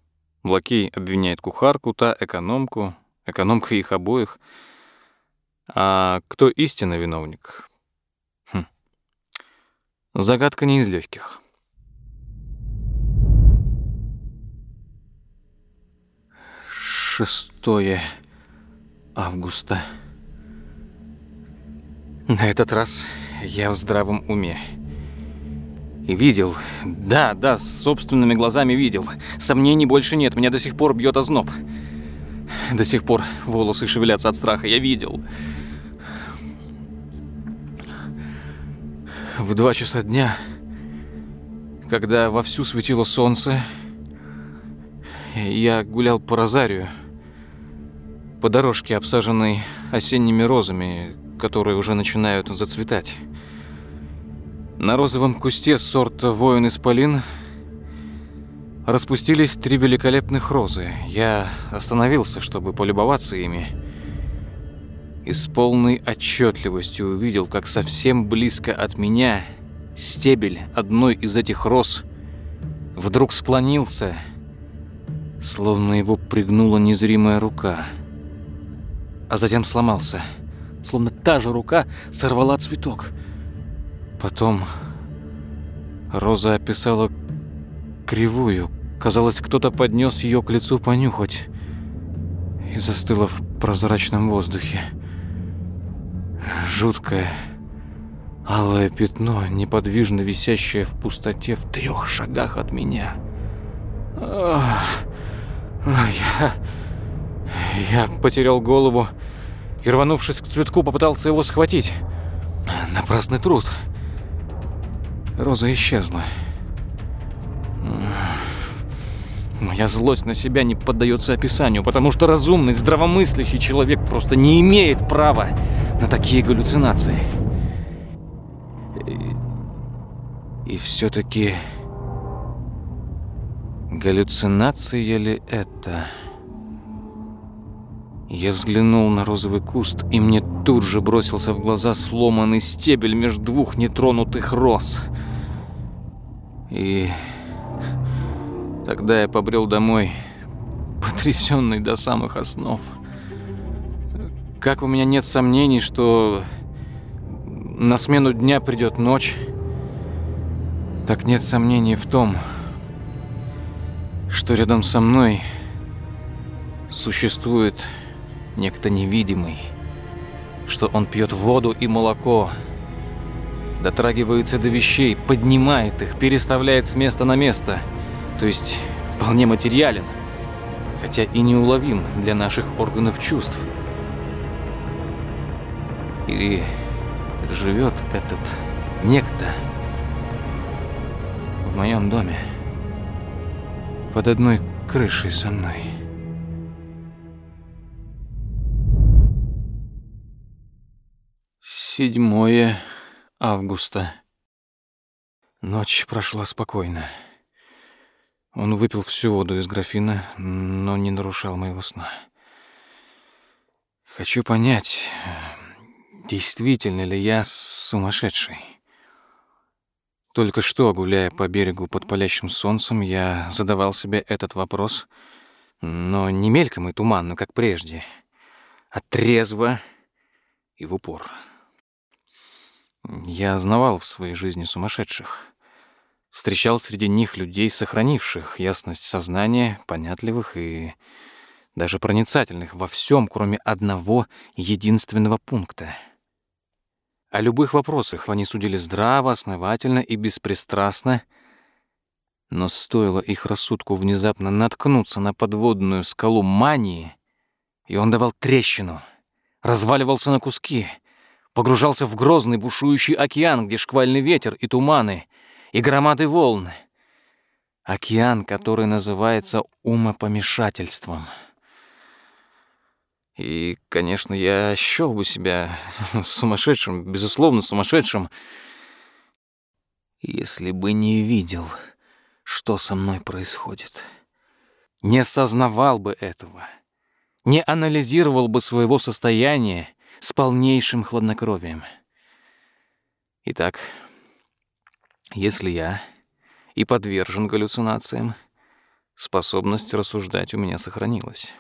Лакей обвиняет кухарку, та экономку, экономка их обоих. А кто истинно виновник? Хм. Загадка не из легких. Шестое августа. На этот раз я в здравом уме. И видел, да, да, с собственными глазами видел. Сомнений больше нет, меня до сих пор бьет озноб. До сих пор волосы шевелятся от страха, я видел. В два часа дня, когда вовсю светило солнце, Я гулял по Розарию, по дорожке, обсаженной осенними розами, которые уже начинают зацветать. На розовом кусте сорта воин-исполин распустились три великолепных розы. Я остановился, чтобы полюбоваться ими. И с полной отчетливостью увидел, как совсем близко от меня стебель одной из этих роз вдруг склонился, словно его пригнула незримая рука, а затем сломался, словно та же рука сорвала цветок. Потом роза описала кривую, казалось, кто-то поднес ее к лицу понюхать и застыла в прозрачном воздухе. Жуткое, алое пятно, неподвижно висящее в пустоте в трех шагах от меня. Ах, я... Я потерял голову и, рванувшись к цветку, попытался его схватить. Напрасный труд. Роза исчезла. Моя злость на себя не поддается описанию, потому что разумный, здравомыслящий человек просто не имеет права на такие галлюцинации. И, все-таки... Галлюцинация ли это? Я взглянул на розовый куст, и мне тут же бросился в глаза сломанный стебель между двух нетронутых роз. И тогда я побрел домой, потрясенный до самых основ. Как у меня нет сомнений, что на смену дня придет ночь, так нет сомнений в том, что рядом со мной существует некто невидимый, что он пьет воду и молоко, дотрагивается до вещей, поднимает их, переставляет с места на место, то есть вполне материален, хотя и неуловим для наших органов чувств. И живет этот некто в моем доме под одной крышей со мной. Седьмое августа. Ночь прошла спокойно. Он выпил всю воду из графина, но не нарушал моего сна. Хочу понять, действительно ли я сумасшедший. Только что, гуляя по берегу под палящим солнцем, я задавал себе этот вопрос, но не мельком и туманно, как прежде, а трезво и в упор. Я знавал в своей жизни сумасшедших. Встречал среди них людей, сохранивших ясность сознания, понятливых и даже проницательных во всем, кроме одного единственного пункта — о любых вопросах они судили здраво, основательно и беспристрастно, но стоило их рассудку внезапно наткнуться на подводную скалу мании, и он давал трещину, разваливался на куски, погружался в грозный бушующий океан, где шквальный ветер и туманы, и громады волн. Океан, который называется умопомешательством. И, конечно, я счёл бы себя (laughs) сумасшедшим, безусловно, сумасшедшим, если бы не видел, что со мной происходит. Не осознавал бы этого, не анализировал бы своего состояния с полнейшим хладнокровием. Итак, если я и подвержен галлюцинациям, способность рассуждать у меня сохранилась.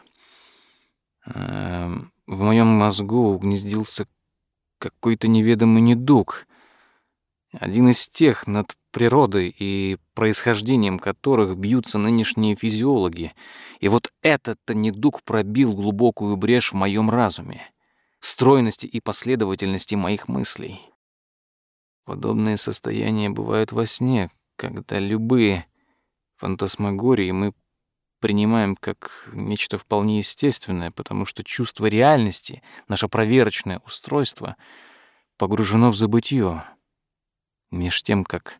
Эм, в моем мозгу угнездился какой-то неведомый недуг, один из тех над природой и происхождением которых бьются нынешние физиологи. И вот этот-то недуг пробил глубокую брешь в моем разуме, стройности и последовательности моих мыслей. Подобные состояния бывают во сне, когда любые фантасмагории мы принимаем как нечто вполне естественное, потому что чувство реальности, наше проверочное устройство, погружено в забытье, меж тем, как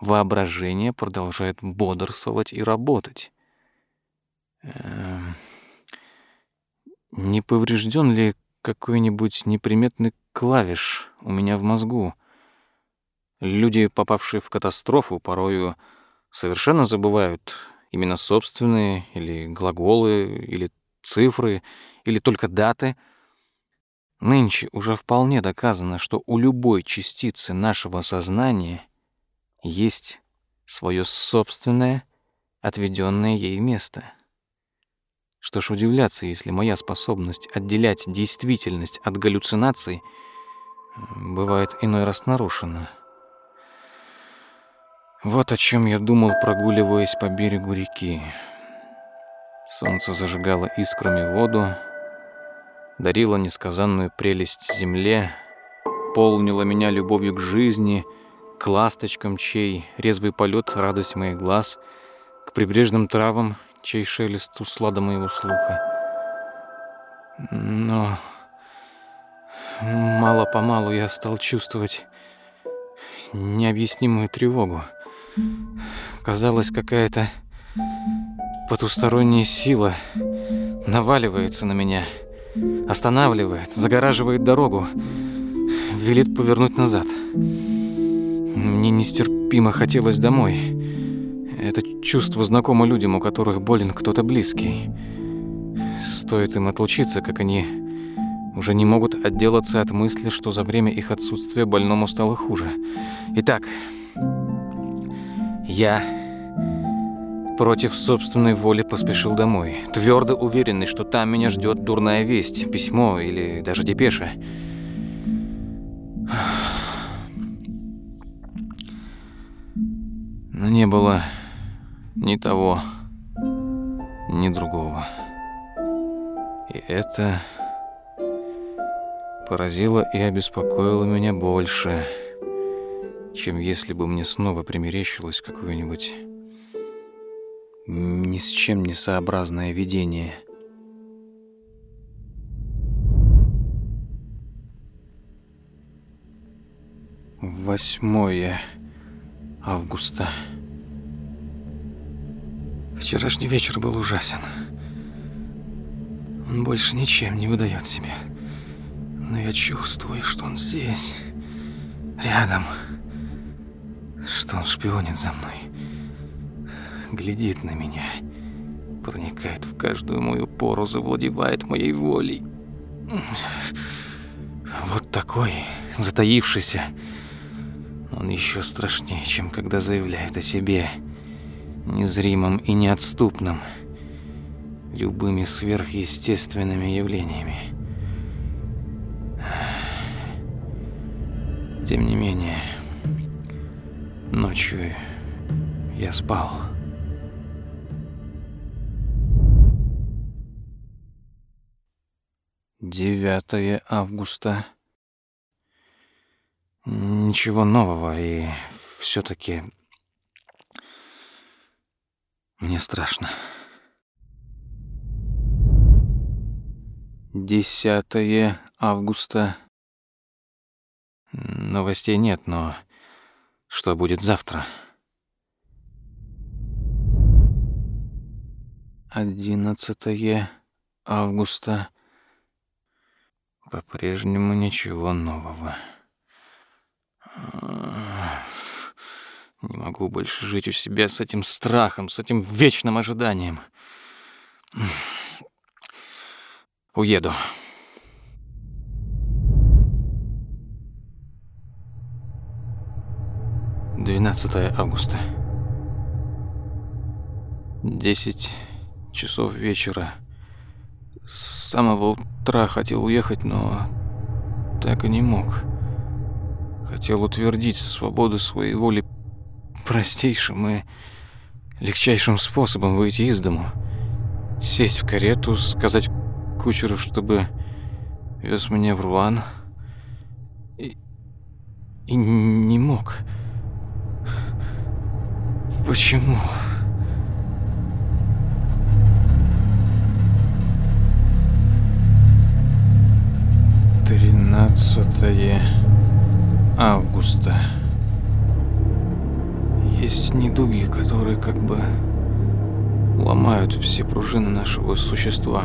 воображение продолжает бодрствовать и работать. не поврежден ли какой-нибудь неприметный клавиш у меня в мозгу. Люди, попавшие в катастрофу, порою совершенно забывают именно собственные или глаголы, или цифры, или только даты. Нынче уже вполне доказано, что у любой частицы нашего сознания есть свое собственное, отведенное ей место. Что ж удивляться, если моя способность отделять действительность от галлюцинаций бывает иной раз нарушена. Вот о чем я думал, прогуливаясь по берегу реки. Солнце зажигало искрами воду, дарило несказанную прелесть земле, полнило меня любовью к жизни, к ласточкам, чей резвый полет — радость моих глаз, к прибрежным травам, чей шелест услада моего слуха. Но мало-помалу я стал чувствовать необъяснимую тревогу. Казалось, какая-то потусторонняя сила наваливается на меня, останавливает, загораживает дорогу, велит повернуть назад. Мне нестерпимо хотелось домой. Это чувство знакомо людям, у которых болен кто-то близкий. Стоит им отлучиться, как они уже не могут отделаться от мысли, что за время их отсутствия больному стало хуже. Итак, я против собственной воли поспешил домой, твердо уверенный, что там меня ждет дурная весть, письмо или даже депеша. Но не было ни того, ни другого. И это поразило и обеспокоило меня больше, чем если бы мне снова примерещилось какое-нибудь ни с чем не сообразное видение. Восьмое августа. Вчерашний вечер был ужасен. Он больше ничем не выдает себя. Но я чувствую, что он здесь, рядом, что он шпионит за мной, глядит на меня, проникает в каждую мою пору, завладевает моей волей. Вот такой, затаившийся, он еще страшнее, чем когда заявляет о себе – незримым и неотступным, любыми сверхъестественными явлениями. Тем не менее, ночью я спал. Девятое августа. Ничего нового, и все-таки мне страшно. Десятое августа. Новостей нет, но что будет завтра? Одиннадцатое августа. По-прежнему ничего нового. Не могу больше жить у себя с этим страхом, с этим вечным ожиданием. Уеду. Двенадцатое августа. Десять часов вечера. С самого утра хотел уехать, но так и не мог. Хотел утвердить свободу своей воли простейшим и легчайшим способом выйти из дому. Сесть в карету, сказать кучеру, чтобы вез меня в Руан. И, и не мог. Почему? Тринадцатое августа. Есть недуги, которые как бы ломают все пружины нашего существа.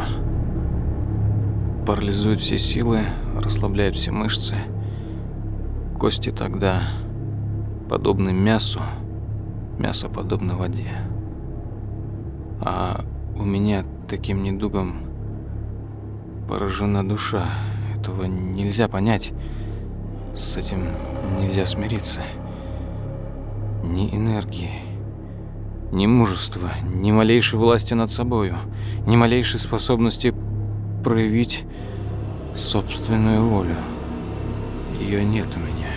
парализует все силы, расслабляет все мышцы. Кости тогда подобны мясу, мясо подобно воде. А у меня таким недугом поражена душа. Этого нельзя понять. С этим нельзя смириться. Ни энергии, ни мужества, ни малейшей власти над собою, ни малейшей способности проявить собственную волю. Ее нет у меня.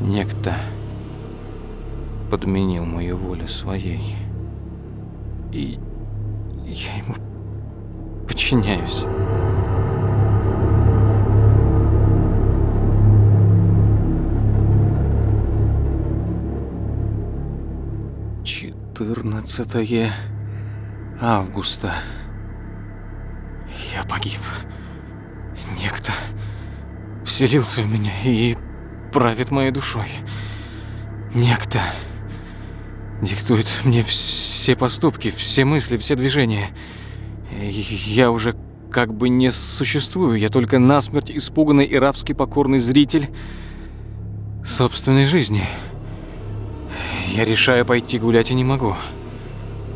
Некто подменил мою волю своей. И я ему подчиняюсь. Четырнадцатое августа. Я погиб. Некто вселился в меня и правит моей душой. Некто диктует мне все поступки, все мысли, все движения. Я уже как бы не существую, я только насмерть испуганный и рабски покорный зритель собственной жизни. Я решаю пойти гулять и не могу.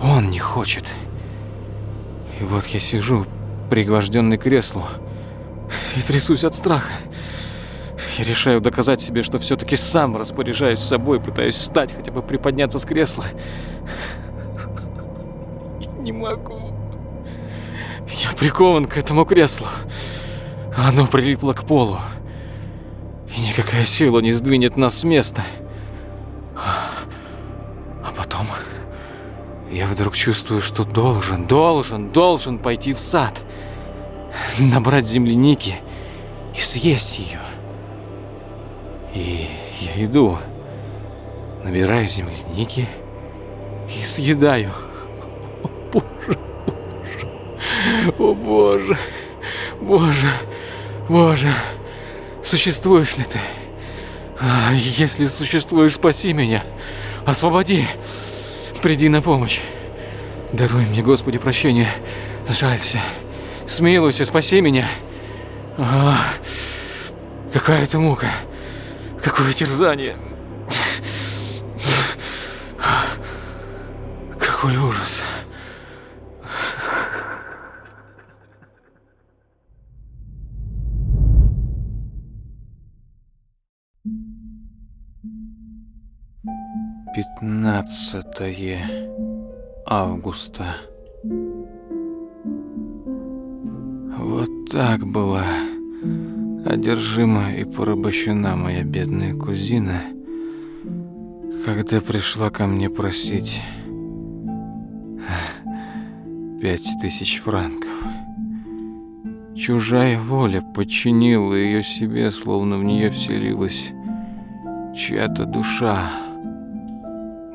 Он не хочет. И вот я сижу, пригвожденный к креслу, и трясусь от страха. Я решаю доказать себе, что все-таки сам распоряжаюсь собой, пытаюсь встать, хотя бы приподняться с кресла. не могу. Я прикован к этому креслу. Оно прилипло к полу. И никакая сила не сдвинет нас с места. А потом я вдруг чувствую, что должен, должен, должен пойти в сад, набрать земляники и съесть ее. И я иду, набираю земляники и съедаю. О, боже, боже, о, боже, боже, боже, существуешь ли ты? А, если существуешь, спаси меня, освободи. Приди на помощь. Даруй мне, Господи, прощение. Сжалься. Смилуйся, спаси меня. А, какая это мука. Какое терзание. Какой ужас. Пятнадцатое августа. Вот так была одержима и порабощена моя бедная кузина, когда пришла ко мне просить пять тысяч франков. Чужая воля подчинила ее себе, словно в нее вселилась чья-то душа.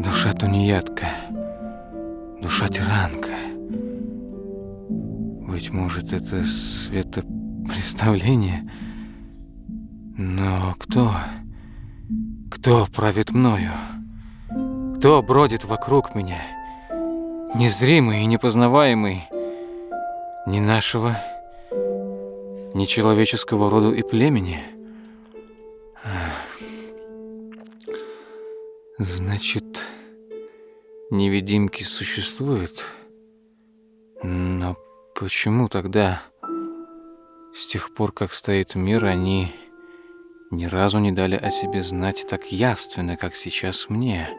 Душа тунеядка, душа тиранка. Быть может, это светопреставление? Но кто? Кто правит мною? Кто бродит вокруг меня? Незримый и непознаваемый ни нашего, ни человеческого рода и племени. Значит, невидимки существуют? Но почему тогда, с тех пор, как стоит мир, они ни разу не дали о себе знать так явственно, как сейчас мне?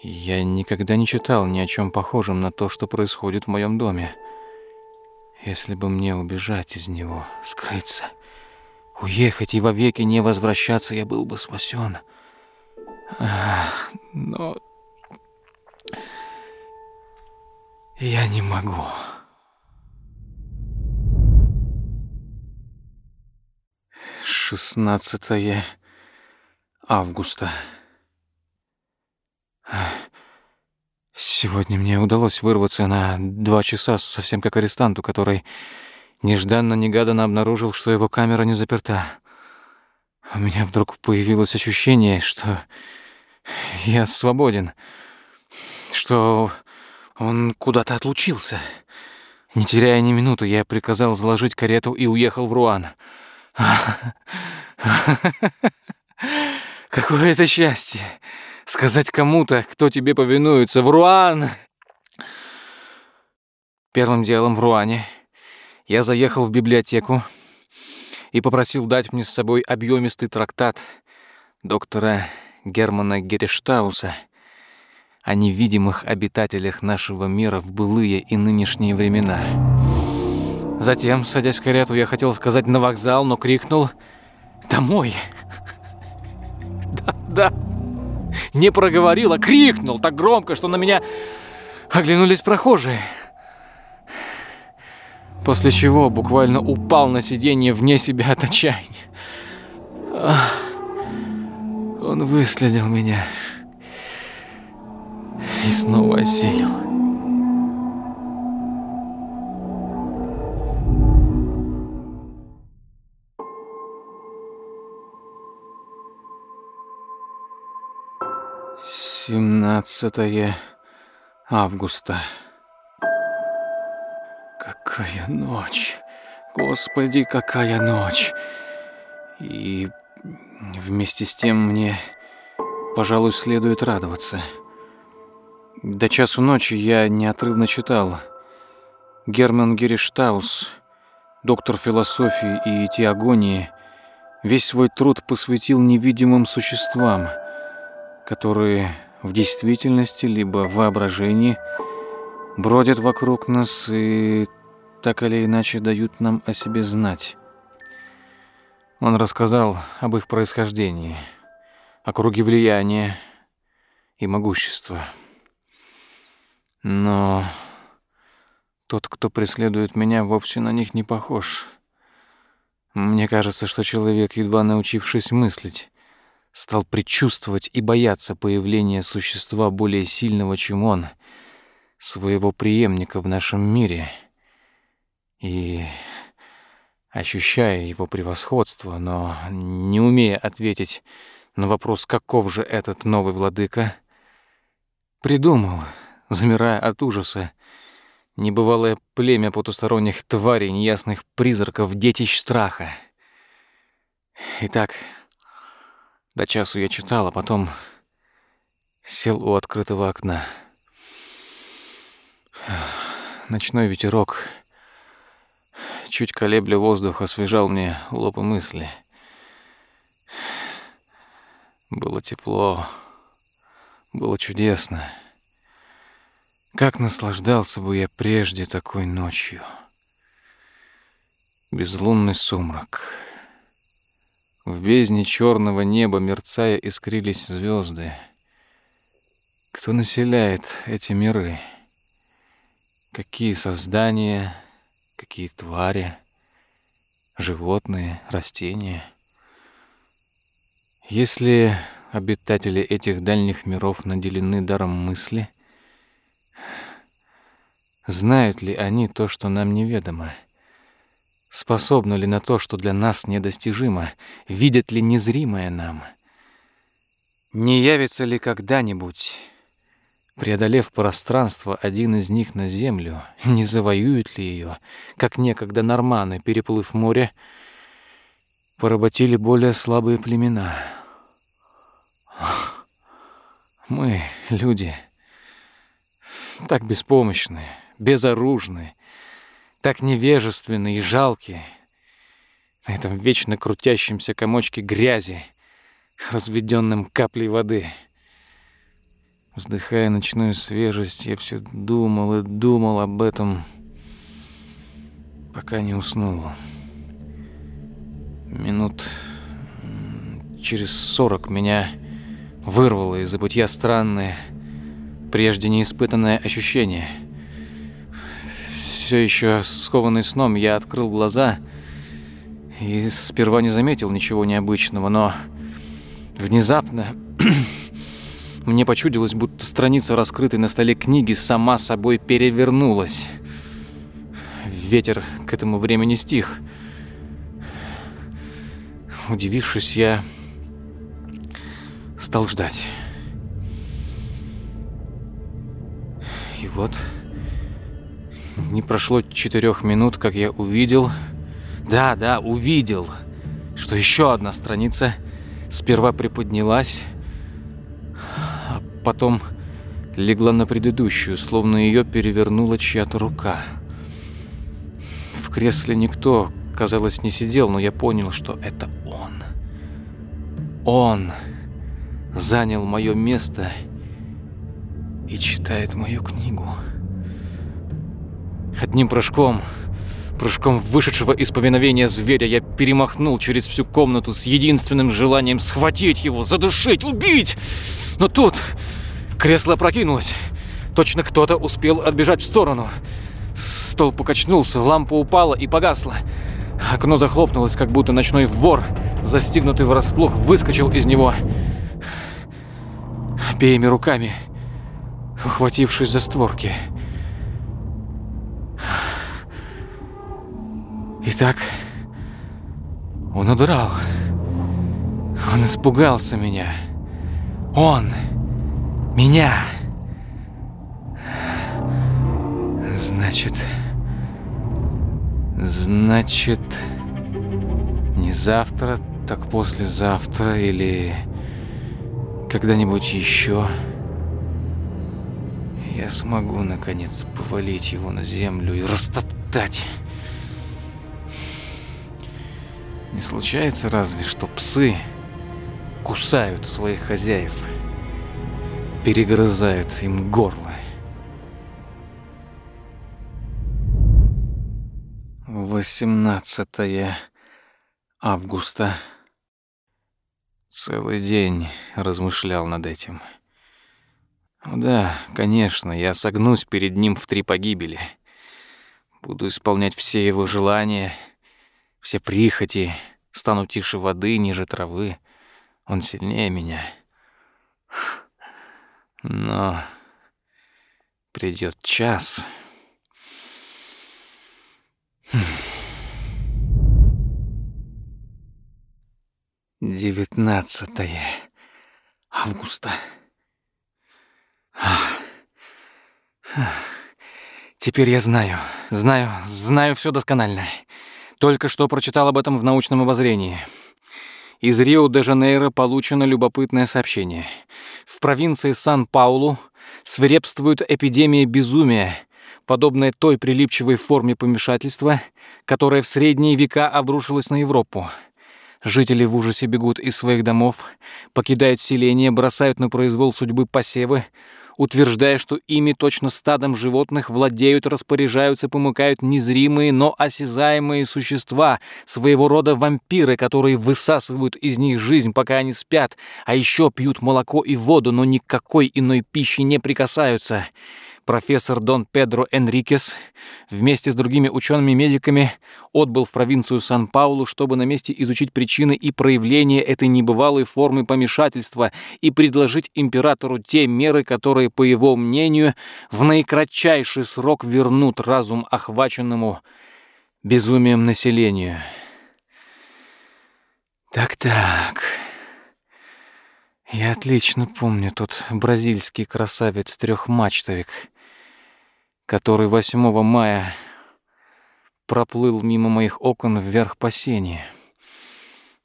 Я никогда не читал ни о чем похожем на то, что происходит в моем доме. Если бы мне убежать из него, скрыться, уехать и вовеки не возвращаться, я был бы спасен. Но я не могу. Шестнадцатое августа. Сегодня мне удалось вырваться на два часа, совсем как арестанту, который нежданно-негаданно обнаружил, что его камера не заперта. У меня вдруг появилось ощущение, что я свободен, что он куда-то отлучился. Не теряя ни минуты, я приказал заложить карету и уехал в Руан. (laughs) Какое это счастье! Сказать кому-то, кто тебе повинуется, в Руан! Первым делом в Руане я заехал в библиотеку и попросил дать мне с собой объемистый трактат доктора Германа Герештауса о невидимых обитателях нашего мира в былые и нынешние времена. Затем, садясь в карету, я хотел сказать на вокзал, но крикнул «Домой!» (laughs) Да, да, не проговорил, а крикнул так громко, что на меня оглянулись прохожие. После чего буквально упал на сиденье вне себя от отчаяния. Он выследил меня и снова осилил. Семнадцатое августа. Какая ночь! Господи, какая ночь! И вместе с тем мне, пожалуй, следует радоваться. До часу ночи я неотрывно читал. Герман Гериштаус, доктор философии и теогонии, весь свой труд посвятил невидимым существам, которые в действительности либо в воображении бродят вокруг нас и так или иначе дают нам о себе знать. Он рассказал об их происхождении, о круге влияния и могущества. Но тот, кто преследует меня, вовсе на них не похож. Мне кажется, что человек, едва научившись мыслить, стал предчувствовать и бояться появления существа более сильного, чем он, своего преемника в нашем мире. И ощущая его превосходство, но не умея ответить на вопрос, каков же этот новый владыка, придумал — замирая от ужаса. Небывалое племя потусторонних тварей, неясных призраков, детищ страха. Итак, до часу я читал, а потом сел у открытого окна. Ночной ветерок, чуть колебля воздух, освежал мне лоб и мысли. Было тепло, было чудесно. Как наслаждался бы я прежде такой ночью. Безлунный сумрак. В бездне черного неба, мерцая, искрились звезды. Кто населяет эти миры? Какие создания, какие твари, животные, растения? Если обитатели этих дальних миров наделены даром мысли — Знают ли они то, что нам неведомо? Способны ли на то, что для нас недостижимо? Видят ли незримое нам? Не явится ли когда-нибудь, преодолев пространство, один из них на землю? Не завоюет ли ее, как некогда норманы, переплыв море, поработили более слабые племена? Мы, люди, так беспомощны, безоружны, так невежественны и жалки на этом вечно крутящемся комочке грязи, разведенном каплей воды. Вздыхая ночную свежесть, я все думал и думал об этом, пока не уснул. Минут через сорок меня вырвало из забытья странное, прежде неиспытанное ощущение — все еще скованный сном, я открыл глаза и сперва не заметил ничего необычного, но внезапно (clears throat) мне почудилось, будто страница раскрытой на столе книги сама собой перевернулась. Ветер к этому времени стих. Удивившись, я стал ждать. И вот Не прошло четырех минут, как я увидел... Да, да, увидел, что еще одна страница сперва приподнялась, а потом легла на предыдущую, словно ее перевернула чья-то рука. В кресле никто, казалось, не сидел, но я понял, что это он. Он занял мое место и читает мою книгу. Одним прыжком, прыжком вышедшего из повиновения зверя, я перемахнул через всю комнату с единственным желанием схватить его, задушить, убить. Но тут кресло опрокинулось. Точно кто-то успел отбежать в сторону. Стол покачнулся, лампа упала и погасла. Окно захлопнулось, как будто ночной вор, застигнутый врасплох, выскочил из него. Обеими руками, ухватившись за створки. Итак, он удрал. Он испугался меня. Он меня. Значит... Значит... Не завтра, так послезавтра или... Когда-нибудь еще... Я смогу, наконец, повалить его на землю и растоптать. Не случается разве, что псы кусают своих хозяев, перегрызают им горло. 18 августа. Целый день размышлял над этим. Да, конечно, я согнусь перед ним в три погибели. Буду исполнять все его желания — все прихоти, стану тише воды, ниже травы. Он сильнее меня. Но придет час. Девятнадцатое августа. Теперь я знаю, знаю, знаю все досконально. Только что прочитал об этом в научном обозрении. Из Рио-де-Жанейро получено любопытное сообщение. В провинции Сан-Паулу свирепствует эпидемия безумия, подобная той прилипчивой форме помешательства, которая в средние века обрушилась на Европу. Жители в ужасе бегут из своих домов, покидают селения, бросают на произвол судьбы посевы, утверждая, что ими точно стадом животных владеют, распоряжаются, помыкают незримые, но осязаемые существа, своего рода вампиры, которые высасывают из них жизнь, пока они спят, а еще пьют молоко и воду, но никакой иной пищи не прикасаются профессор Дон Педро Энрикес вместе с другими учеными-медиками отбыл в провинцию Сан-Паулу, чтобы на месте изучить причины и проявления этой небывалой формы помешательства и предложить императору те меры, которые, по его мнению, в наикратчайший срок вернут разум охваченному безумием населению. Так-так... Я отлично помню тот бразильский красавец-трехмачтовик — который 8 мая проплыл мимо моих окон вверх по сене.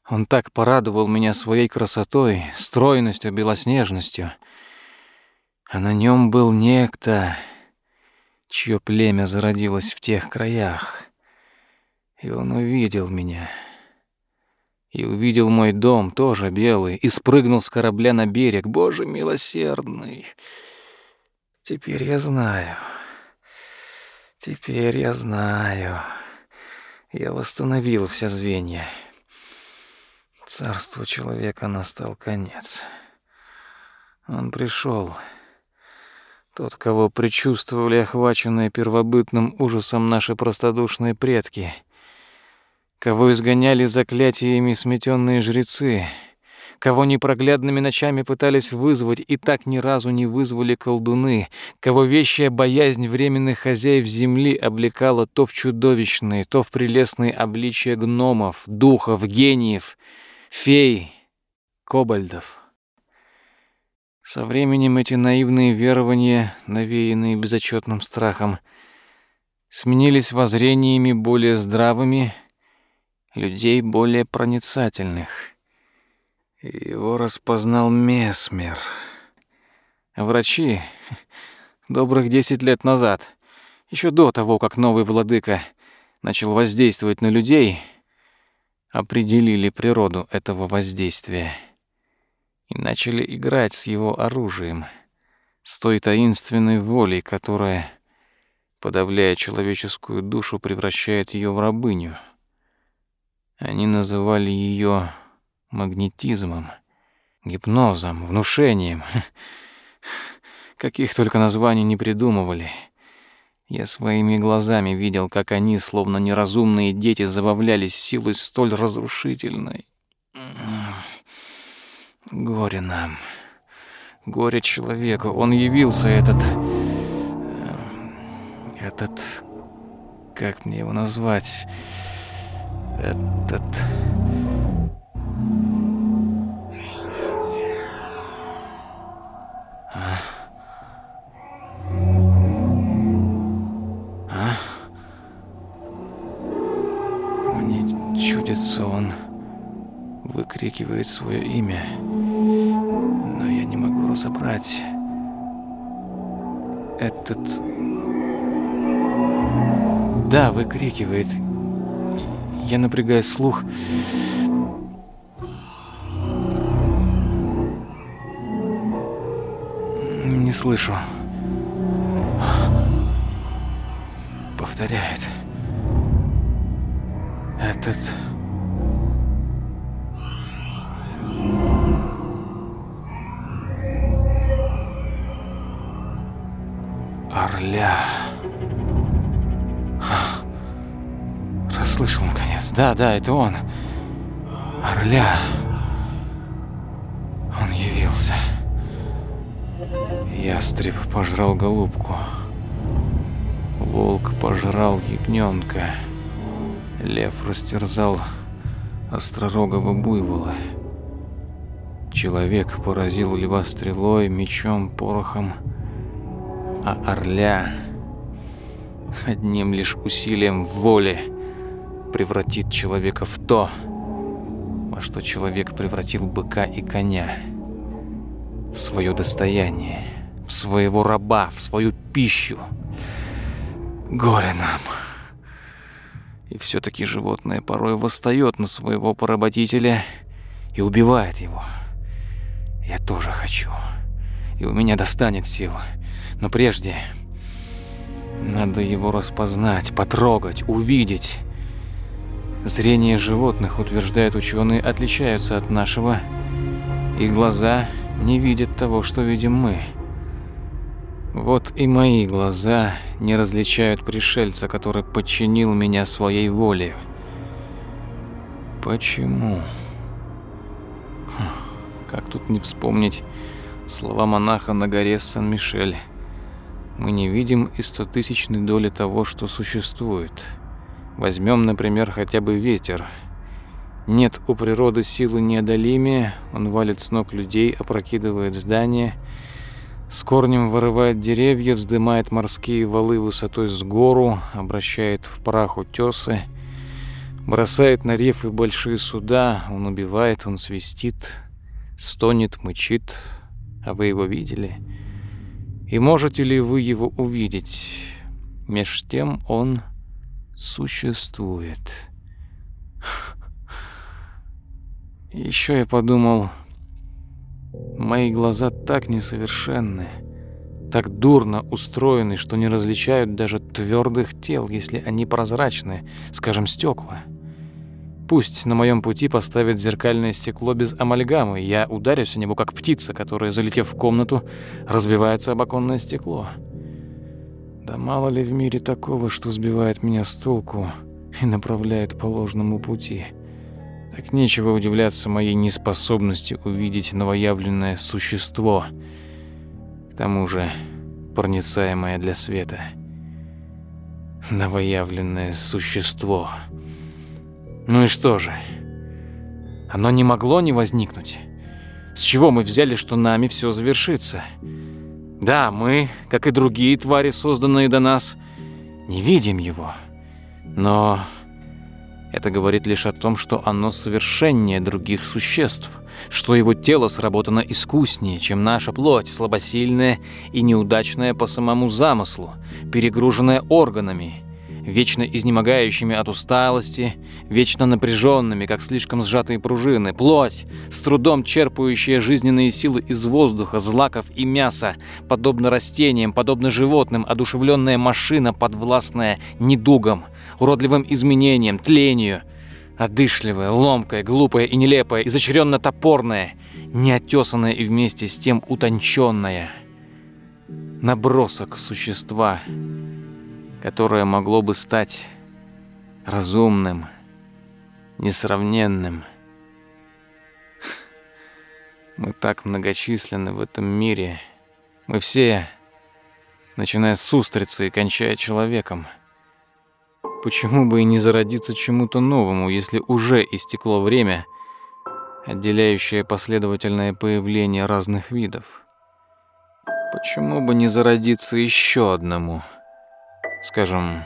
Он так порадовал меня своей красотой, стройностью, белоснежностью. А на нем был некто, чье племя зародилось в тех краях. И он увидел меня. И увидел мой дом, тоже белый, и спрыгнул с корабля на берег. Боже милосердный! Теперь я знаю... Теперь я знаю. Я восстановил все звенья. Царству человека настал конец. Он пришел. Тот, кого предчувствовали охваченные первобытным ужасом наши простодушные предки, кого изгоняли заклятиями сметенные жрецы — кого непроглядными ночами пытались вызвать и так ни разу не вызвали колдуны, кого вещая боязнь временных хозяев земли облекала то в чудовищные, то в прелестные обличия гномов, духов, гениев, фей, кобальдов. Со временем эти наивные верования, навеянные безотчетным страхом, сменились воззрениями более здравыми, людей более проницательных. Его распознал Месмер. Врачи (laughs) добрых десять лет назад, еще до того, как новый владыка начал воздействовать на людей, определили природу этого воздействия и начали играть с его оружием, с той таинственной волей, которая, подавляя человеческую душу, превращает ее в рабыню. Они называли ее магнетизмом, гипнозом, внушением. (laughs) Каких только названий не придумывали. Я своими глазами видел, как они, словно неразумные дети, забавлялись силой столь разрушительной. Горе нам. Горе человеку. Он явился, этот... Э, этот... Как мне его назвать? Этот... Мне чудится он выкрикивает свое имя, но я не могу разобрать. Этот... Да, выкрикивает. Я напрягаю слух. Не слышу. Повторяет. Этот... Орля. Расслышал наконец. Да, да, это он. Орля. Он явился. Ястреб пожрал голубку. Волк пожрал ягненка. Лев растерзал остророгого буйвола. Человек поразил льва стрелой, мечом, порохом, а орля одним лишь усилием воли превратит человека в то, во что человек превратил быка и коня, в свое достояние, в своего раба, в свою пищу. Горе нам. И все-таки животное порой восстает на своего поработителя и убивает его. Я тоже хочу. И у меня достанет сил. Но прежде надо его распознать, потрогать, увидеть. Зрение животных, утверждают ученые, отличаются от нашего. И глаза не видят того, что видим мы. Вот и мои глаза не различают пришельца, который подчинил меня своей воле. Почему? Как тут не вспомнить слова монаха на горе Сан-Мишель? Мы не видим и стотысячной доли того, что существует. Возьмем, например, хотя бы ветер. Нет у природы силы неодолимее, он валит с ног людей, опрокидывает здания, с корнем вырывает деревья, вздымает морские валы высотой с гору, обращает в прах утесы, бросает на рифы большие суда, он убивает, он свистит, стонет, мычит. А вы его видели? — и можете ли вы его увидеть? Меж тем он существует. (laughs) Еще я подумал, мои глаза так несовершенны, так дурно устроены, что не различают даже твердых тел, если они прозрачны, скажем, стекла. Пусть на моем пути поставят зеркальное стекло без амальгамы, я ударюсь о него, как птица, которая, залетев в комнату, разбивается об оконное стекло. Да мало ли в мире такого, что сбивает меня с толку и направляет по ложному пути. Так нечего удивляться моей неспособности увидеть новоявленное существо, к тому же проницаемое для света. Новоявленное существо — ну и что же? Оно не могло не возникнуть. С чего мы взяли, что нами все завершится? Да, мы, как и другие твари, созданные до нас, не видим его. Но это говорит лишь о том, что оно совершеннее других существ, что его тело сработано искуснее, чем наша плоть, слабосильная и неудачная по самому замыслу, перегруженная органами, вечно изнемогающими от усталости, вечно напряженными, как слишком сжатые пружины, плоть, с трудом черпающая жизненные силы из воздуха, злаков и мяса, подобно растениям, подобно животным, одушевленная машина, подвластная недугам, уродливым изменениям, тлению, одышливая, ломкая, глупая и нелепая, изощренно-топорная, неотесанная и вместе с тем утонченная. Набросок существа — которое могло бы стать разумным, несравненным. Мы так многочисленны в этом мире. Мы все, начиная с устрицы и кончая человеком. Почему бы и не зародиться чему-то новому, если уже истекло время, отделяющее последовательное появление разных видов? Почему бы не зародиться еще одному – скажем,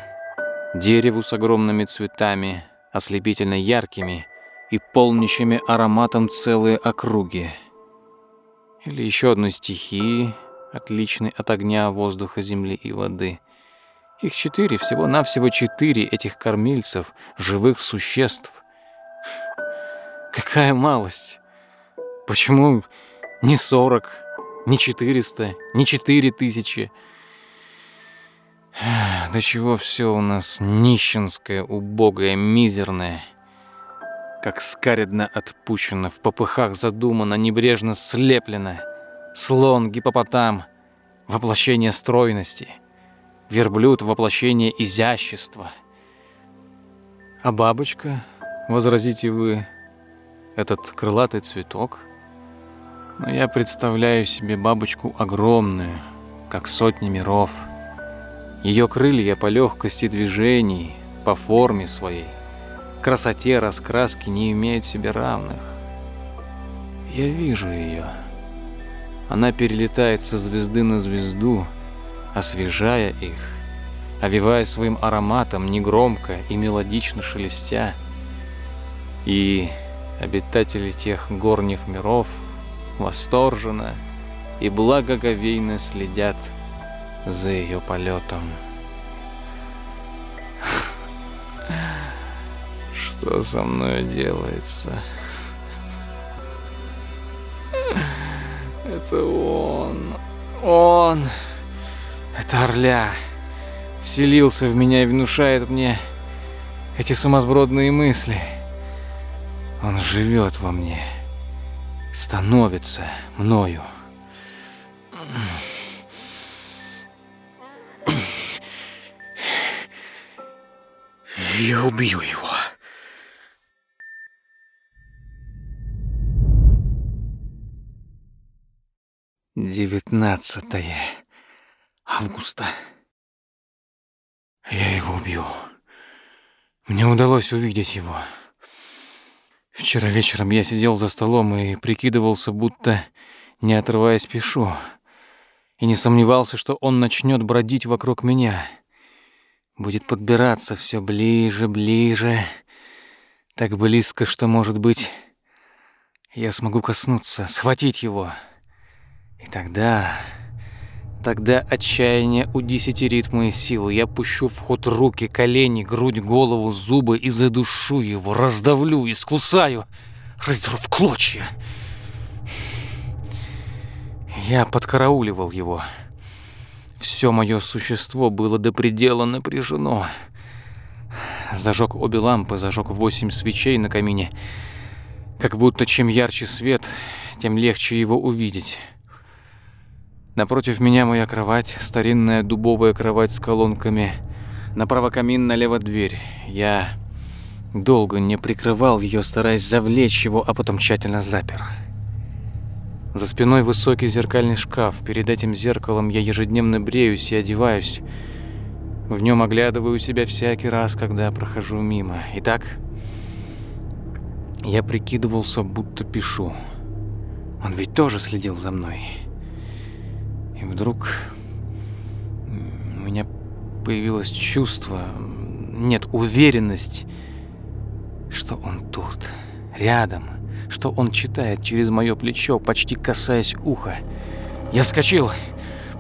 дереву с огромными цветами, ослепительно яркими и полнящими ароматом целые округи. Или еще одной стихии, отличной от огня, воздуха, земли и воды. Их четыре, всего-навсего четыре этих кормильцев, живых существ. Какая малость! Почему не сорок, не четыреста, не четыре тысячи? До чего все у нас нищенское, убогое, мизерное. Как скаредно отпущено, в попыхах задумано, небрежно слеплено. Слон, гипопотам, воплощение стройности. Верблюд, воплощение изящества. А бабочка, возразите вы, этот крылатый цветок? Но я представляю себе бабочку огромную, как сотни миров — ее крылья по легкости движений, по форме своей, красоте раскраски не имеют себе равных. Я вижу ее. Она перелетает со звезды на звезду, освежая их, овивая своим ароматом негромко и мелодично шелестя. И обитатели тех горних миров восторженно и благоговейно следят за ее полетом. Что со мной делается? Это он. Он. Это Орля. Вселился в меня и внушает мне эти сумасбродные мысли. Он живет во мне. Становится мною. Я убью его. Девятнадцатое августа. Я его убью. Мне удалось увидеть его. Вчера вечером я сидел за столом и прикидывался, будто, не отрываясь, пишу. И не сомневался, что он начнет бродить вокруг меня — будет подбираться все ближе, ближе, так близко, что, может быть, я смогу коснуться, схватить его. И тогда... Тогда отчаяние удесятерит мои силы. Я пущу в ход руки, колени, грудь, голову, зубы и задушу его, раздавлю, искусаю, раздеру в клочья. Я подкарауливал его. Все мое существо было до предела напряжено. Зажег обе лампы, зажег восемь свечей на камине. Как будто чем ярче свет, тем легче его увидеть. Напротив меня моя кровать, старинная дубовая кровать с колонками. Направо камин, налево дверь. Я долго не прикрывал ее, стараясь завлечь его, а потом тщательно запер. За спиной высокий зеркальный шкаф. Перед этим зеркалом я ежедневно бреюсь и одеваюсь. В нем оглядываю себя всякий раз, когда прохожу мимо. Итак, я прикидывался, будто пишу. Он ведь тоже следил за мной. И вдруг у меня появилось чувство, нет, уверенность, что он тут, рядом, что он читает через мое плечо, почти касаясь уха. Я вскочил,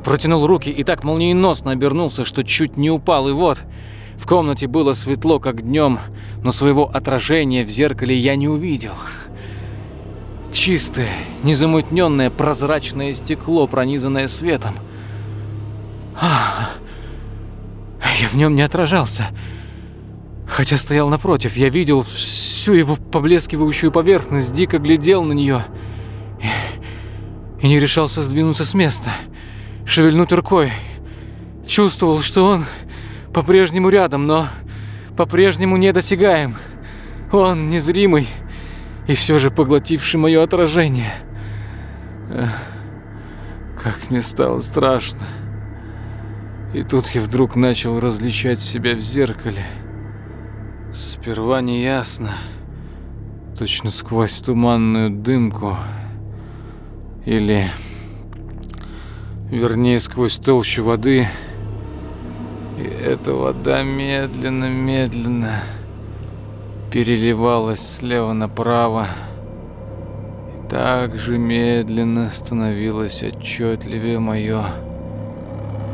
протянул руки и так молниеносно обернулся, что чуть не упал, и вот... В комнате было светло, как днем, но своего отражения в зеркале я не увидел. Чистое, незамутненное, прозрачное стекло, пронизанное светом. А, я в нем не отражался. Хотя стоял напротив, я видел всю его поблескивающую поверхность, дико глядел на нее и, и не решался сдвинуться с места, шевельнуть рукой. Чувствовал, что он по-прежнему рядом, но по-прежнему недосягаем. Он незримый и все же поглотивший мое отражение. Как мне стало страшно. И тут я вдруг начал различать себя в зеркале. Сперва неясно, точно сквозь туманную дымку, или, вернее, сквозь толщу воды, и эта вода медленно-медленно переливалась слева направо, и так же медленно становилось отчетливее мое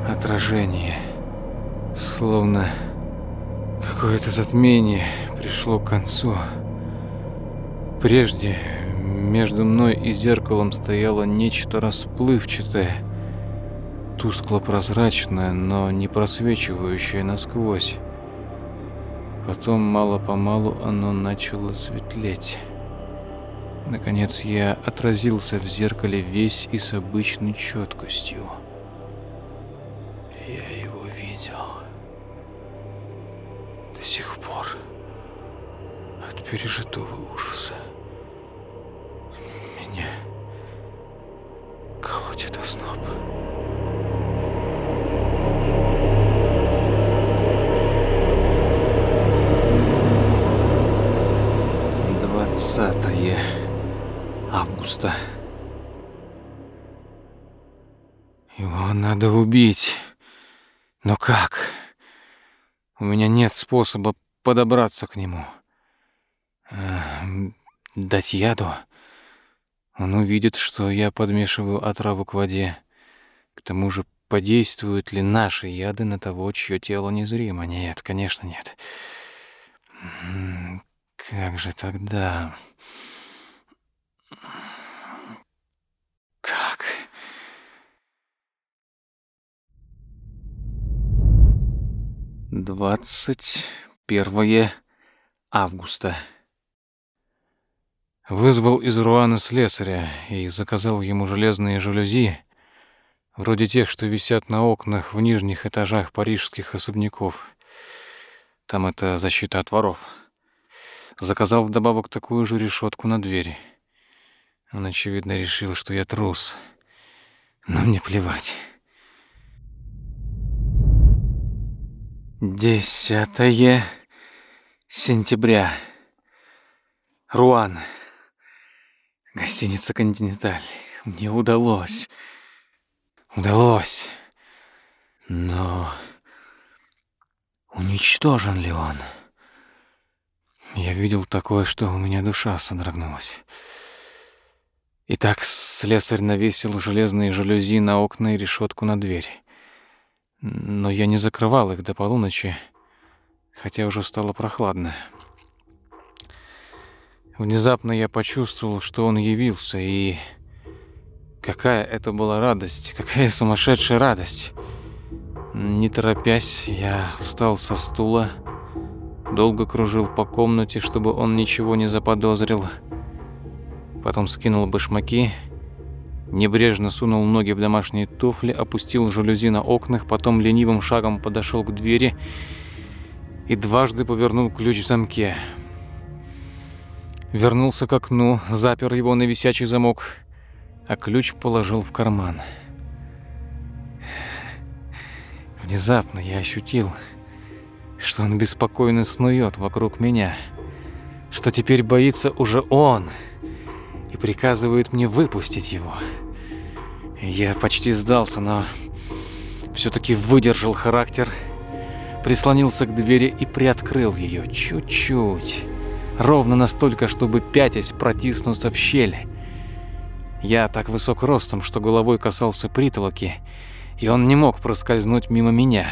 отражение. Словно какое-то затмение пришло к концу. Прежде между мной и зеркалом стояло нечто расплывчатое, тускло-прозрачное, но не просвечивающее насквозь. Потом мало-помалу оно начало светлеть. Наконец я отразился в зеркале весь и с обычной четкостью. Я сих пор. От пережитого ужаса. Меня колотит озноб. Двадцатое августа. Его надо убить. Но как? У меня нет способа подобраться к нему. Э, дать яду? Он увидит, что я подмешиваю отраву к воде. К тому же, подействуют ли наши яды на того, чье тело незримо? Нет, конечно, нет. Как же тогда? 21 августа. Вызвал из Руана слесаря и заказал ему железные жалюзи, вроде тех, что висят на окнах в нижних этажах парижских особняков. Там это защита от воров. Заказал вдобавок такую же решетку на двери. Он, очевидно, решил, что я трус. Но мне плевать. Десятое сентября. Руан. Гостиница «Континенталь». Мне удалось. Удалось. Но уничтожен ли он? Я видел такое, что у меня душа содрогнулась. Итак, слесарь навесил железные жалюзи на окна и решетку на дверь. Но я не закрывал их до полуночи, хотя уже стало прохладно. Внезапно я почувствовал, что он явился, и какая это была радость, какая сумасшедшая радость. Не торопясь, я встал со стула, долго кружил по комнате, чтобы он ничего не заподозрил. Потом скинул башмаки, небрежно сунул ноги в домашние туфли, опустил жалюзи на окнах, потом ленивым шагом подошел к двери и дважды повернул ключ в замке. Вернулся к окну, запер его на висячий замок, а ключ положил в карман. Внезапно я ощутил, что он беспокойно снует вокруг меня, что теперь боится уже он и приказывает мне выпустить его. Я почти сдался, но все таки выдержал характер прислонился к двери и приоткрыл ее чуть-чуть, ровно настолько, чтобы пятясь протиснуться в щель. Я так высок ростом, что головой касался притолоки, и он не мог проскользнуть мимо меня.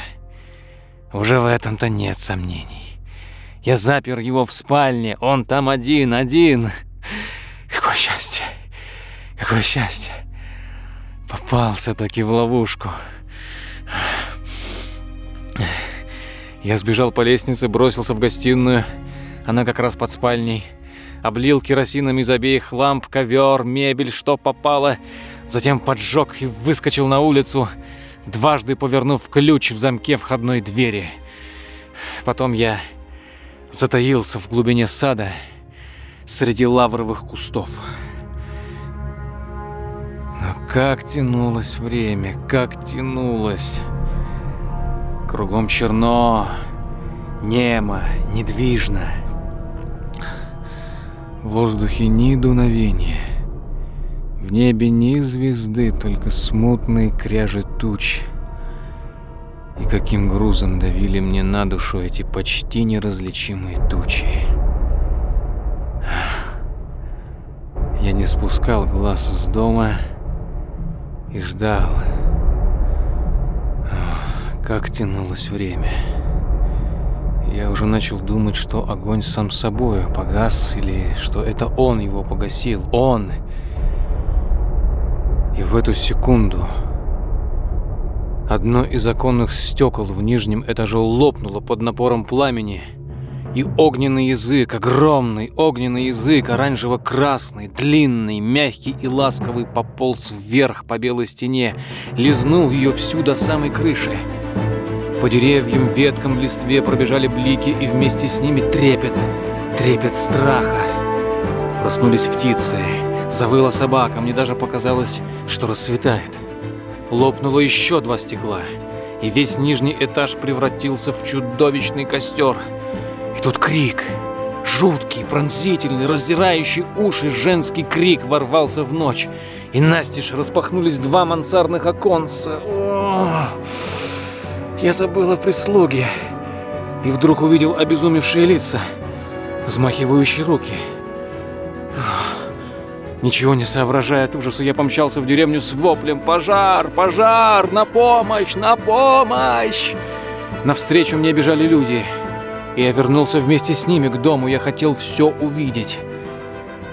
Уже в этом-то нет сомнений. Я запер его в спальне, он там один, один. Какое счастье! Какое счастье! Попался таки в ловушку. Я сбежал по лестнице, бросился в гостиную. Она как раз под спальней. Облил керосином из обеих ламп, ковер, мебель, что попало. Затем поджег и выскочил на улицу, дважды повернув ключ в замке входной двери. Потом я затаился в глубине сада среди лавровых кустов. Как тянулось время, как тянулось. Кругом черно, немо, недвижно. В воздухе ни дуновения. В небе ни звезды, только смутные кряжи туч. И каким грузом давили мне на душу эти почти неразличимые тучи. Я не спускал глаз с дома и ждал. Как тянулось время. Я уже начал думать, что огонь сам собой погас, или что это он его погасил. Он! И в эту секунду одно из оконных стекол в нижнем этаже лопнуло под напором пламени — и огненный язык, огромный огненный язык, оранжево-красный, длинный, мягкий и ласковый, пополз вверх по белой стене, лизнул ее всю до самой крыши. По деревьям, веткам, листве пробежали блики, и вместе с ними трепет, трепет страха. Проснулись птицы, завыла собака, мне даже показалось, что рассветает. Лопнуло еще два стекла, и весь нижний этаж превратился в чудовищный костер — тут крик. Жуткий, пронзительный, раздирающий уши женский крик ворвался в ночь. И настежь распахнулись два мансардных оконца. О, я забыл о прислуге. И вдруг увидел обезумевшие лица, взмахивающие руки. Ничего не соображая от ужаса, я помчался в деревню с воплем «Пожар! Пожар! На помощь! На помощь!» Навстречу мне бежали люди – я вернулся вместе с ними к дому. Я хотел все увидеть.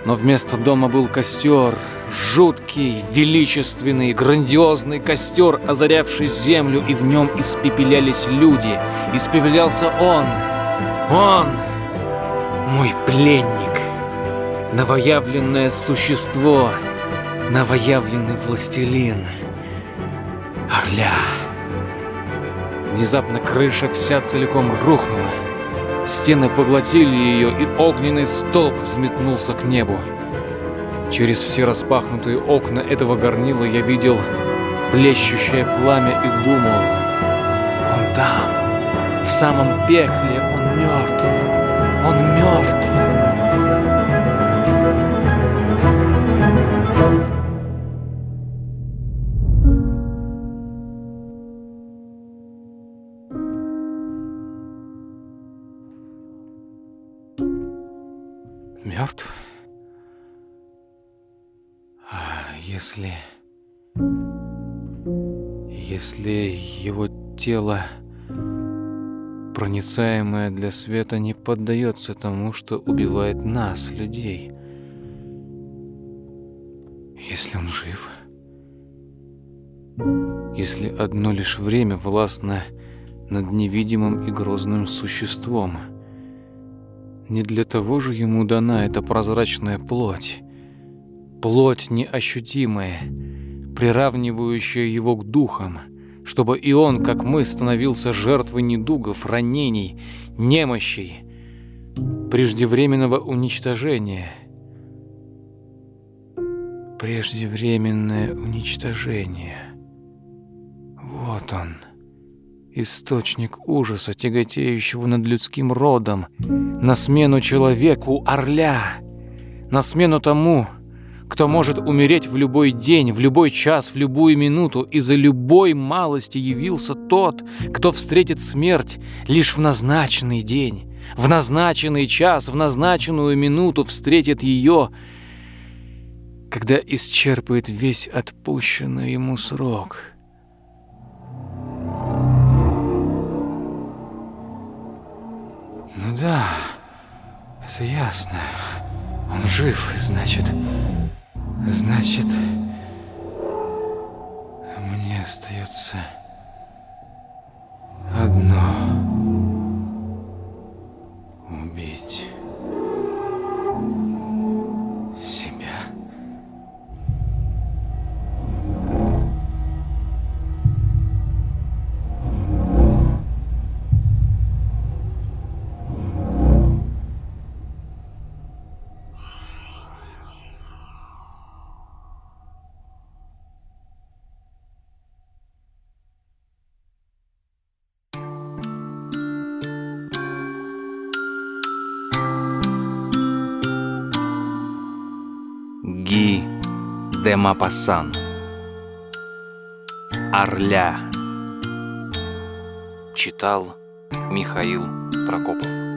Но вместо дома был костер, жуткий, величественный, грандиозный костер, озарявший землю, и в нем испепелялись люди. Испепелялся он, он, мой пленник, новоявленное существо, новоявленный властелин, Орля. Внезапно крыша вся целиком рухнула. Стены поглотили ее, и огненный столб взметнулся к небу. Через все распахнутые окна этого горнила я видел плещущее пламя и думал, он там, в самом пекле, он мертв, он мертв. Если... Если его тело, проницаемое для света, не поддается тому, что убивает нас, людей? Если он жив? Если одно лишь время властно над невидимым и грозным существом — не для того же ему дана эта прозрачная плоть. Плоть неощутимая, приравнивающая его к духам, чтобы и он, как мы, становился жертвой недугов, ранений, немощей, преждевременного уничтожения. Преждевременное уничтожение. Вот он источник ужаса, тяготеющего над людским родом, на смену человеку орля, на смену тому, кто может умереть в любой день, в любой час, в любую минуту, и за любой малости явился тот, кто встретит смерть лишь в назначенный день, в назначенный час, в назначенную минуту встретит ее, когда исчерпает весь отпущенный ему срок. Ну да, это ясно. Он жив, значит... Значит, мне остается одно де Мапассан Орля. Читал Михаил Прокопов